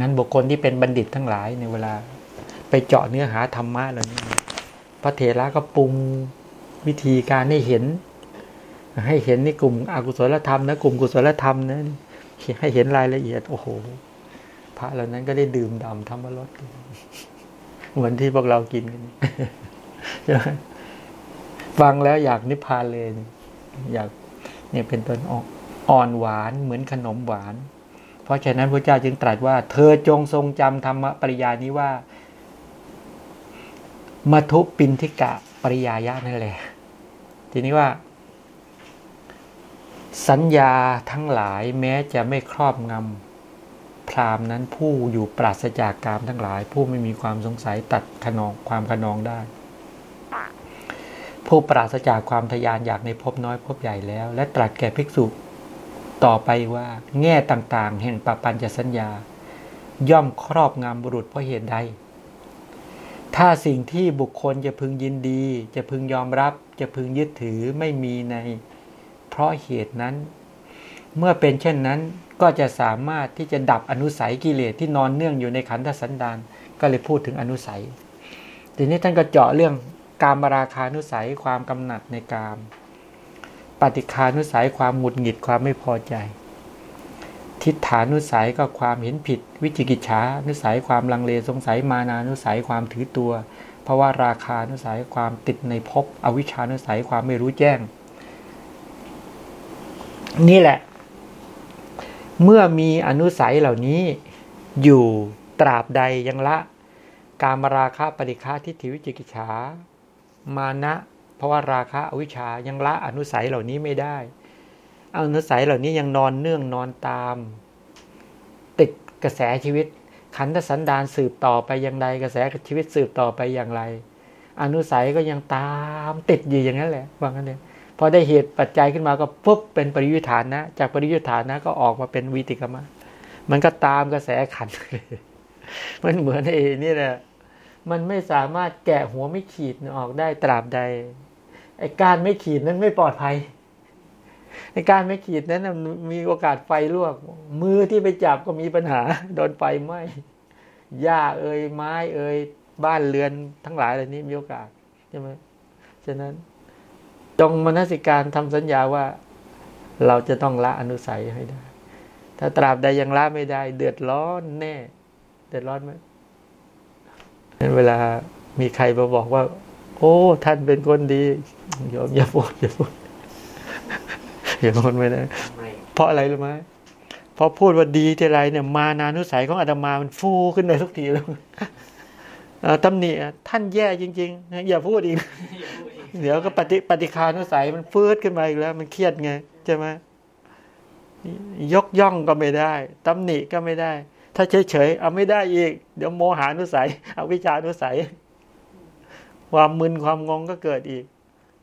งั้นบุคคลที่เป็นบัณฑิตทั้งหลายในเวลา ไปเจาะเนื้อหาธรรมะเหล่านี้พระเถระก็ปรุงวิธีการให้เห็น ให้เห็นในกลุ่มอกุศลธรรมนะกลุ่มกุศลธรรมนะให้เห็นรายละเอียด โอ้โห พระเหล่านั้นก็ได้ดื่มด่ำธรรมรสเหมือนที่พวกเรากินกันใช่ไหม ฟังแล้วอยากนิพพานเลยอยากเนี่ยเป็นต้นอ่อนหวานเหมือนขนมหวาน เพราะฉะนั้นพระเจ้าจึงตรัสว่า เธอจงทรงจำธรรมปริยานี้ว่ามาทุปินทิกะปริยายะนั่นแหละ ทีนี้ว่า สัญญาทั้งหลายแม้จะไม่ครอบงำพรามนั้นผู้อยู่ปราศจากกามทั้งหลาย ผู้ไม่มีความสงสัยตัดขนองความขนองได้ ผู้ปราศจากความทยานอยากในภพน้อยภพใหญ่แล้ว และตรัสแก่ภิกษุ ต่อไปว่า แง่ต่างๆ แห่งปปัญจะสัญญา ย่อมครอบงำบุรุษเพราะเหตุใด ถ้าสิ่งที่บุคคลจะพึงยินดี จะพึงยอมรับจะพึงยึดถือไม่มีใน เพราะเหตุนั้น เมื่อเป็นเช่นนั้นก็จะสามารถที่จะดับอนุสัยกิเลสที่นอนเนื่องอยู่ในขันธสันดานก็เลยพูดถึงอนุสัย ทีนี้ท่านก็เจาะเรื่อง การมราคานุสัยความกำหนัดในกาม ปฏิคานุสัยความหงุดหงิดความไม่พอใจ ทิฏฐานุสัยก็ความเห็นผิด วิจิกิจฉานุสัยความลังเลสงสัยมานานุสัยความถือตัว เพราะว่าราคานุสัยความติดในภพอวิชานุสัยความไม่รู้แจ้ง นี่แหละ เมื่อมีอนุสัยเหล่านี้อยู่ตราบใดยังละ การมราคะปฏิฆาทิฏฐิวิจิกิจฉา มานะเพราะว่าราคะอวิชชายังละอนุสัยเหล่านี้ไม่ได้อนุสัยเหล่านี้ยังนอนเนื่องนอนตาม ติดกระแสชีวิต ขันธสันดานสืบต่อไปอย่างไรกระแสชีวิตสืบต่อไปอย่างไร อนุสัยก็ยังตามติดอยู่อย่างนั้นแหละว่างั้นเลยพอได้เหตุปัจจัยขึ้นมาก็ปุ๊บเป็นปริยุทธานนะ จากปริยุทธานนะก็ออกมาเป็นวิติกรรมะมันก็ตามกระแสขันเลยมันเหมือนไอ้นี่แหละ มันไม่สามารถแกะหัวไม่ขีดออกได้ตราบใดไอ้การไม่ขีดนั้นไม่ปลอดภัยในการไม่ขีดนั้นมีโอกาสไฟลวก มือที่ไปจับก็มีปัญหา โดนไฟไหม้หญ้าเอ่ยไม้เอ่ยบ้านเรือนทั้งหลายเหล่านี้มีโอกาสใช่ไหมฉะนั้นจงมนสิการทำสัญญาว่า เราจะต้องละอนุสัยให้ได้ ถ้าตราบใดยังละไม่ได้ เดือดร้อนแน่ เดือดร้อนไหม เวลามีใครมาบอกว่า โอ้ ท่านเป็นคนดียอมอย่าพูดอย่าพูดอย่าพูดไม่ได้เพราะอะไรรู้ไหมพอพูดว่าดีทีไรเนี่ยมานานุสัยของอาตมามันฟูขึ้นเลยทุกทีแล้วตำหนิท่านแย่จริงๆอย่าพูดอีก เดี๋ยวก็ปฏิปฏิคานุสัยมันฟื้นขึ้นมาอีกแล้ว มันเครียดไงใช่ไหมยกย่องก็ไม่ได้ตำหนิก็ไม่ได้ ถ้าเฉยๆเอาไม่ได้อีก เดี๋ยวโมหานุสัยเอาวิชานุสัย ความมึนความงงก็เกิดอีก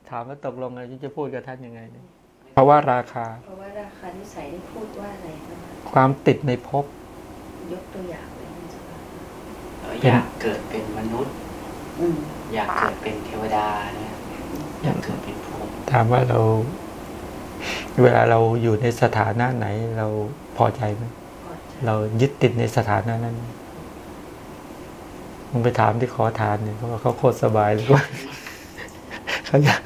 ถามว่าตกลงไงจะพูดกับท่านยังไงเนี่ยเพราะว่าราคา เพราะว่าราคานุสัยได้พูดว่าอะไรคะความติดในภพยกตัวอย่างเลยนะจ๊ะอยากเกิดเป็นมนุษย์ อืมอยากเกิดเป็นเทวดาเนี่ยอยากเกิดเป็นพรหมถามว่าเรา เวลาเราอยู่ในสถานะไหนเราพอใจไหมพอใจ เรายึดติดในสถานะนั้นมึงไปถามที่ขอทานเนี่ยเขาว่าเขาโคตรสบายเลยว่าเขาอยาก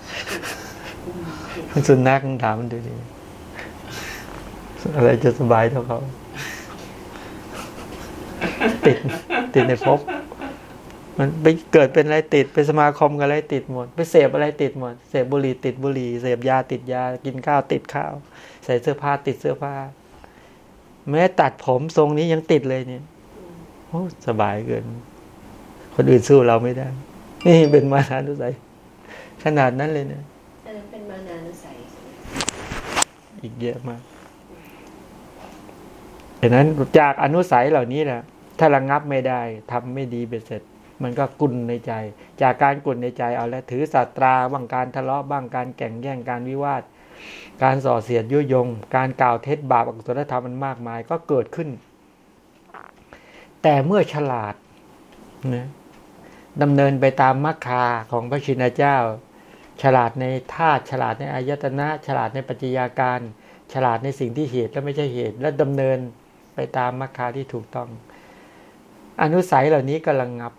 มผิดสุนัขมึงถามมันดูดิอะไรจะสบายเท่าเขา ติด ติดในภพมันไปเกิดเป็นอะไรติด ไปสมาคมกับอะไรติดหมด ไปเสพอะไรติดหมด เสพบุหรี่ติดบุหรี่ เสพยาติดยา กินข้าวติดข้าว ใส่เสื้อผ้าติดเสื้อผ้า แม้ตัดผมทรงนี้ยังติดเลยเนี่ยโอ้สบายเกิน คนอื่นสู้เราไม่ได้ นี่เป็นมานานุสัย ขนาดนั้นเลยเนี่ยอันนั้นเป็นมานานุสัยใช่ไหมอีกเยอะมากดังนั้นจากอนุสัยเหล่านี้แหละถ้าระงงับไม่ได้ทำไม่ดีเบ็ดเสร็จ มันก็กุนในใจ จากการกุนในใจเอาแล้วถือศาสตราบ้างการทะเลาะบ้างการแข่งแย่งการวิวาท การส่อเสียดยุยง การกล่าวเท็จบาปอกุศลธรรมมันมากมายก็เกิดขึ้น แต่เมื่อฉลาดนะดำเนินไปตามมรรคาของพระชินเจ้า ฉลาดในธาตุฉลาดในอายตนะ ฉลาดในปัจจัยาการ ฉลาดในสิ่งที่เหตุและไม่ใช่เหตุ และดำเนินไปตามมรรคาที่ถูกต้อง อนุสัยเหล่านี้ก็ระงงับ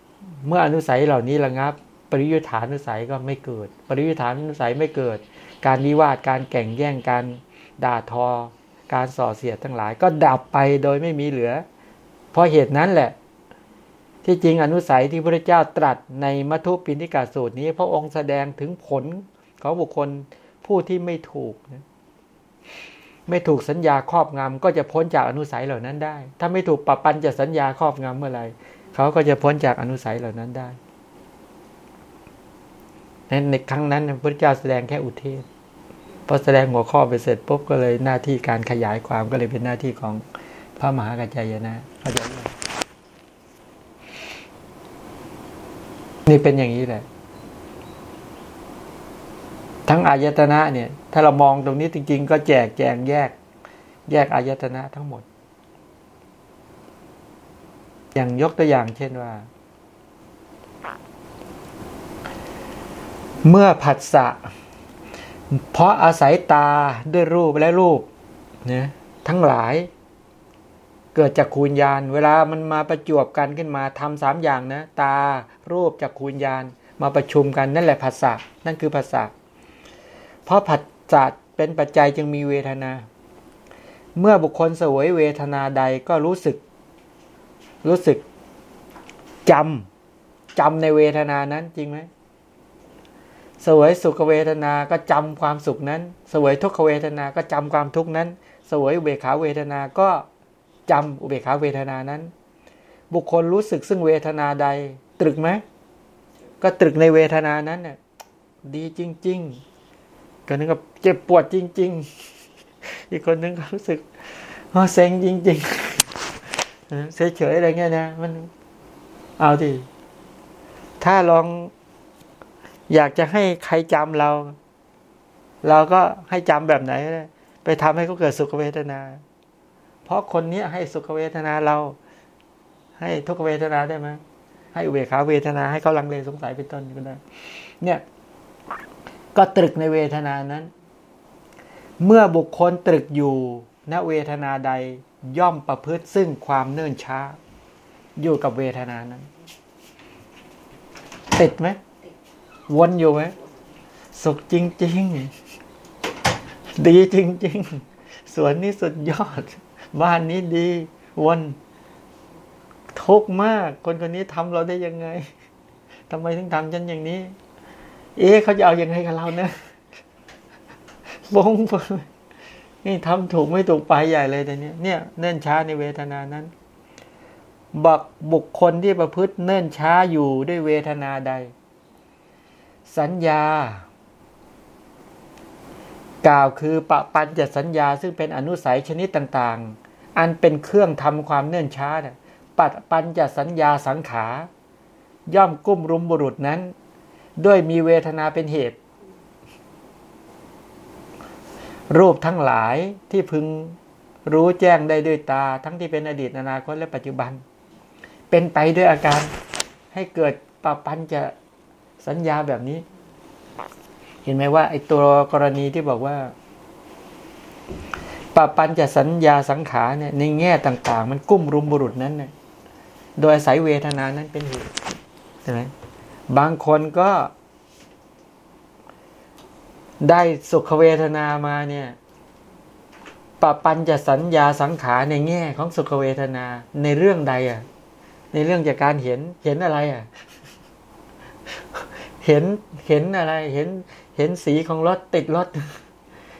เมื่ออนุสัยเหล่านี้ระงงับ ปริยุทธานุสัยก็ไม่เกิด ปริยุทธานุสัยไม่เกิด การวิวาทการแข่งแย่งการด่าทอ การส่อเสียดทั้งหลาย ก็ดับไปโดยไม่มีเหลือ เพราะเหตุนั้นแหละ ที่จริงอนุสัยที่พระเจ้าตรัสในมัทุปินิกาสูตรนี้ พระองค์แสดงถึงผลของบุคคลผู้ที่ไม่ถูกนะไม่ถูกสัญญาครอบงำก็จะพ้นจากอนุสัยเหล่านั้นได้ ถ้าไม่ถูกปรับปันจะสัญญาครอบงำเมื่อไหร่เขาก็จะพ้นจากอนุสัยเหล่านั้นได้ในครั้งนั้นพระเจ้าแสดงแค่อุเทศ พอแสดงหัวข้อไปเสร็จปุ๊บก็เลยหน้าที่การขยายความก็เลยเป็นหน้าที่ของพระมหากัจจายนะเข้าใจไหมนี่เป็นอย่างนี้แหละ ทั้งอายตนะเนี่ย ถ้าเรามองตรงนี้จริงๆ ก็แจกแจงแยก แยกอายตนะทั้งหมด อย่างยกตัวอย่างเช่นว่า เมื่อผัสสะ เพราะอาศัยตาด้วยรูปและรูปเนี่ยทั้งหลาย เกิดจากคูญญาณเวลามันมาประจวบกันขึ้นมาทำสามอย่างนะ ตารูปจากคูญญาณมาประชุมกันนั่นแหละผัสสะนั่นคือผัสสะเพราะผัสสะเป็นปัจจัยจึงมีเวทนา เมื่อบุคคลสวยเวทนาใดก็รู้สึก รู้สึกจำจำในเวทนานั้นจริงไหม สวยสุขเวทนาก็จำความสุขนั้น สวยทุกขเวทนาก็จำความทุกนั้น สวยอุเบกขาเวทนาก็จำอุเบกขาเวทนานั้น บุคคลรู้สึกซึ่งเวทนาใด ตรึกไหมก็ตรึกในเวทนานั้นน่ะดีจริงๆคนนึงก็เจ็บปวดจริง ๆ อีกคนนึงก็รู้สึกเซ็งจริงๆเฉยๆอะไรเงี้ยนะมันเอาดิถ้าลอง อยากจะให้ใครจำเรา เราก็ให้จำแบบไหน ไปทำให้เขาเกิดสุขเวทนา เพราะคนนี้ให้สุขเวทนาเรา ให้ทุกเวทนาได้ไหมให้อุเบกขาเวทนาให้เขาลังเลสงสัยเป็นต้นก็ได้เนี่ย ก็ตรึกในเวทนานั้น เมื่อบุคคลตรึกอยู่ณเวทนาใดย่อมประพฤติซึ่งความเนื่นช้า อยู่กับเวทนานั้น ติดไหม วนอยู่ไหมสุขจริง ๆ ดีจริง ๆ สวนนี้สุดยอด บ้านนี้ดี วนทุกข์มาก คนคนนี้ทำเราได้ยังไงทำไมถึงทำฉันอย่างนี้ เอ๊ะเขาจะเอาอยัางไงกับเราเนะบงนี่ทำถูกไม่ถูกไปใหญ่เลยแต่เนี้ยเนี่ยเนื่นช้าในเวทนานั้นบักบุคคลที่ประพฤติเนื่นช้าอยู่ด้วยเวทนาใด สัญญา กล่าวคือปะปัญจะสัญญา ซึ่งเป็นอนุสัยชนิดต่างๆ อันเป็นเครื่องทำความเนื่นช้าปัดปัญจะสัญญาสังขา ย่อมกุ้มรุมบุรุษนั้น ด้วยมีเวทนาเป็นเหตุ รูปทั้งหลายที่พึงรู้แจ้งได้ด้วยตา ทั้งที่เป็นอดีตอนาคตและปัจจุบัน เป็นไปด้วยอาการให้เกิดปะปัญจะ สัญญาแบบนี้ เห็นไหมว่า ไอ้ตัวกรณีที่บอกว่าปปัญจะสัญญาสังขารเนี่ยในแง่ต่าง ๆ มันกุ้มรุมบุรุษนั้นเนี่ยโดยอาศัยเวทนานั้นเป็นเหตุใช่ไหมบางคนก็ได้สุขเวทนามาเนี่ยปปัญจะสัญญาสังขารในแง่ของสุขเวทนาในเรื่องใดอะ ในเรื่องจากการเห็นเห็นอะไรอะ เห็นเห็นอะไรเห็นเห็นสีของรถติดรถ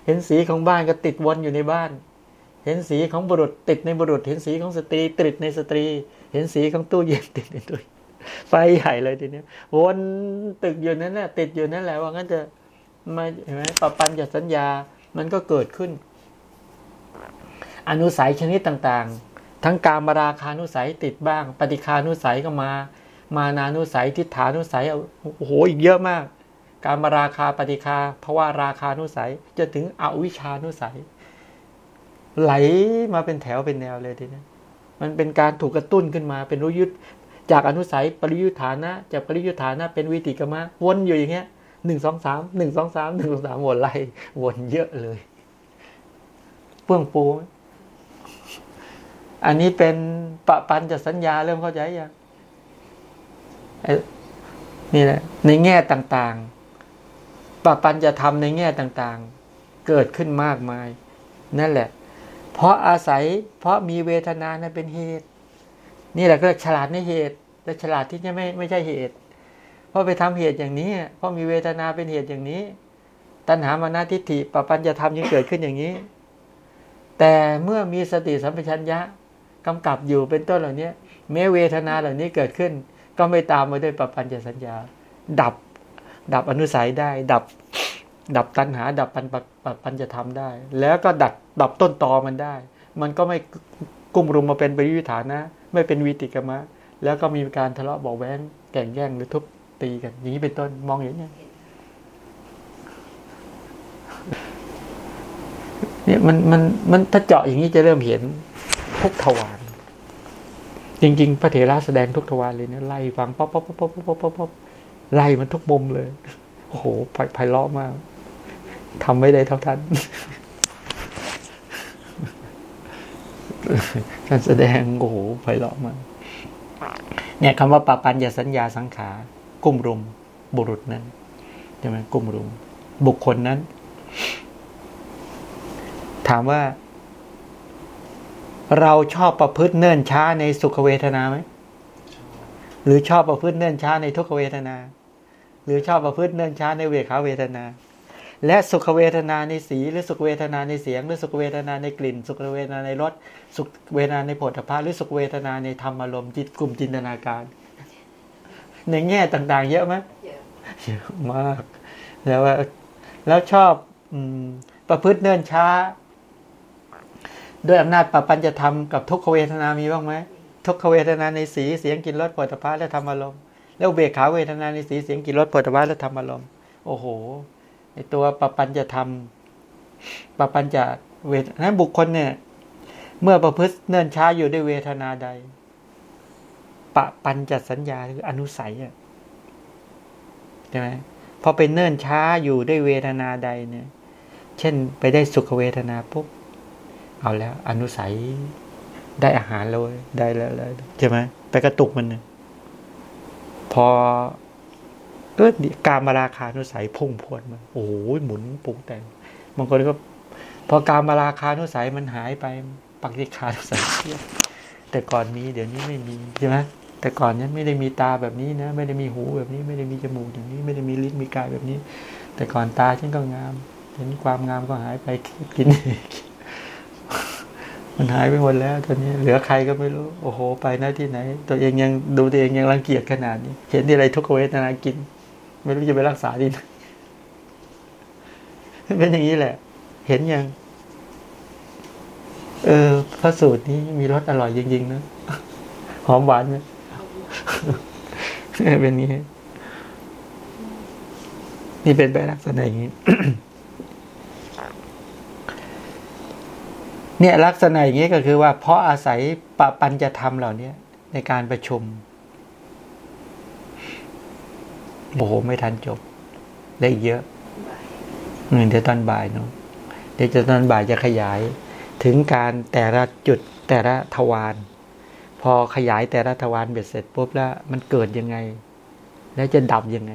เห็นสีของบ้านก็ติดวนอยู่ในบ้าน เห็นสีของบุรุษติดในบุรุษ เห็นสีของสตรีติดในสตรี เห็นสีของตู้เย็นติดในตู้ไฟใหญ่เลยทีนี้วนตึกอยู่นั้นแหละติดอยู่นั่นแหละว่างั้นจะมาเห็นไหมปปันจากสัญญามันก็เกิดขึ้น อนุสัยชนิดต่างๆ ทั้งการมาราคานุสัยติดบ้าง ปฏิคานุสัยก็มา มานานุสัยทิฏฐานุสัยโอ้โหอีกเยอะมาก การมาราคาปฏิคาเพราะว่าราคานุสัยจะถึงอวิชานุสัย ไหลมาเป็นแถวเป็นแนวเลยทีนี้มันเป็นการถูกกระตุ้นขึ้นมา เป็นรู้ยุทธจากอนุสัยปริยุทธานะจากปริยุทธานะเป็นวิติกรรมะวนอยู่อย่างเงี้ยหนึ่งสองสามหนึ่งสองสามหนึ่งสองสามวนไล่วนเยอะเลยเปื้องปู อันนี้เป็นปะปันจะสัญญาเริ่มเข้าใจยัง นี่แหละในแง่ต่างๆปปัญจะทำในแง่ต่างๆ เกิดขึ้นมากมาย นั่นแหละ เพราะอาศัยเพราะมีเวทนานั้นเป็นเหตุ นี่แหละก็ฉลาดในเหตุ และฉลาดที่จะไม่ไม่ใช่เหตุ เพราะไปทำเหตุอย่างนี้ เพราะมีเวทนาเป็นเหตุอย่างนี้ ตัณหามานาทิฏฐิปปัญจะทำยังเกิดขึ้นอย่างนี้ แต่เมื่อมีสติสัมปชัญญะกำกับอยู่เป็นต้นเหล่านี้แม้เวทนาเหล่านี้เกิดขึ้น ก็ไม่ตามมาด้วยปปัญญสัญญา ดับ ดับอนุสัยได้ ดับ ดับตัณหา ดับปัญปปัญจะทำได้ แล้วก็ดับดับต้นตอมันได้ มันก็ไม่กุ้มรุมมาเป็นปริยุทธานะ ไม่เป็นวีติกกมะ แล้วก็มีการทะเลาะเบาะแว้งแก่งแย่งหรือทุบตีกัน อย่างนี้เป็นต้นมองเห็นยังเนี่ยมันมันมันถ้าเจาะอย่างนี้จะเริ่มเห็นทุกทวาร จริง ๆ พระเถระแสดงทุกทวารเลยเนี่ยไล่ฟังป๊อปป๊อปป๊อปป๊อปป๊อปป๊อปไล่มันทุกมุมเลย โอ้โหไพเราะมากทำไม่ได้เท่าท่านการแสดงโอ้โหไพเราะมากเนี่ยคำว่าปปัญญาสัญญาสังขารกุ้มรุม บุรุษนั้นใช่ไหมกุ้มรุม บุคคลนั้น ถามว่า เราชอบประพฤติเนิ่นช้าในสุขเวทนาไหมหรือชอบประพฤติเนิ่นช้าในทุกเวทนา หรือชอบประพฤติเนิ่นช้าในเวขาเวทนา และสุขเวทนาในสีหรือสุขเวทนาในเสียง หรือสุขเวทนาในกลิ่น สุขเวทนาในรสสุขเวทนาในผลพาหรือสุขเวทนาในธรรมอารมณ์จิตกลุ่มจินตนาการ ในแง่ต่างๆ เยอะไหมเยอะมาก แล้วว่าแล้วชอบอประพฤติเนิ่นช้า ด้วยอำนาจปปัญจะธรรมกับทุกขเวทนามีบ้างไหมทุกขเวทนาในสีเสียงกลิ่นรสผลิตภัณฑ์และธรรมอารมณ์แล้วเบกขาเวทนาในสีเสียงกลิ่นรสผลิตภัณฑ์และธรรมอารมณ์โอ้โหในตัวปปัญจะธรรมปปัญจะเวทนั้นบุคคลเนี่ย เมื่อประพฤติเนิ่นช้าอยู่ด้วยเวทนาใดปปัญจะสัญญาคืออนุสัยอะใช่ไหมพอไปเนิ่นช้าอยู่ด้วยเวทนาใดเนี่ย เช่นไปได้สุขเวทนาปุ๊บ เอาแล้ว อนุสัยได้อาหารแล้วเว้ยได้แล้วแล้วใช่ไหมไปกระตุกมันเนี่ยพอเออการมาราคานุสัยพุ่งพรวดมาโอ้โหหมุนปรุงแต่งบางคนก็ พอการมาราคานุสัยมันหายไปปักติคานุสัยเทียบแต่ก่อนมีเดี๋ยวนี้ไม่มีใช่ไหมแต่ก่อนนี้ไม่ได้มีตาแบบนี้นะ ไม่ได้มีหูแบบนี้ ไม่ได้มีจมูกอย่างนี้ ไม่ได้มีลิ้นมีกายแบบนี้ แต่ก่อนตาฉันก็งาม เห็นความงามก็หายไปกิน มันหายไปหมดแล้วตอนนี้เหลือใครก็ไม่รู้โอ้โห ไปหน้าที่ไหน ตัวเองยังดูตัวเองยังรังเกียจขนาดนี้ เห็นที่อะไรทุกเวทนากิน ไม่รู้จะไปรักษาดีไหนเป็นอย่างนี้แหละ เห็นยัง เออพระสูตรนี้มีรสอร่อยจริงๆนะหอมหวานไหมเป็นอย่างนี้ นี่เป็นแบบลักษณะอย่างนี้ เนี่ยลักษณะอย่างนี้ก็คือว่า เพราะอาศัยปปัญจะทำเหล่านี้ในการประชุมโอ้โหไม่ทันจบได้เยอะอืมเดี๋ยวตอนบ่ายเนาะเดี๋ยวจะตอนบ่ายจะขยาย ถึงการแต่ละจุดแต่ละทวารพอขยายแต่ละทวารเบ็ดเสร็จปุ๊บแล้ว มันเกิดยังไง แล้วจะดับยังไง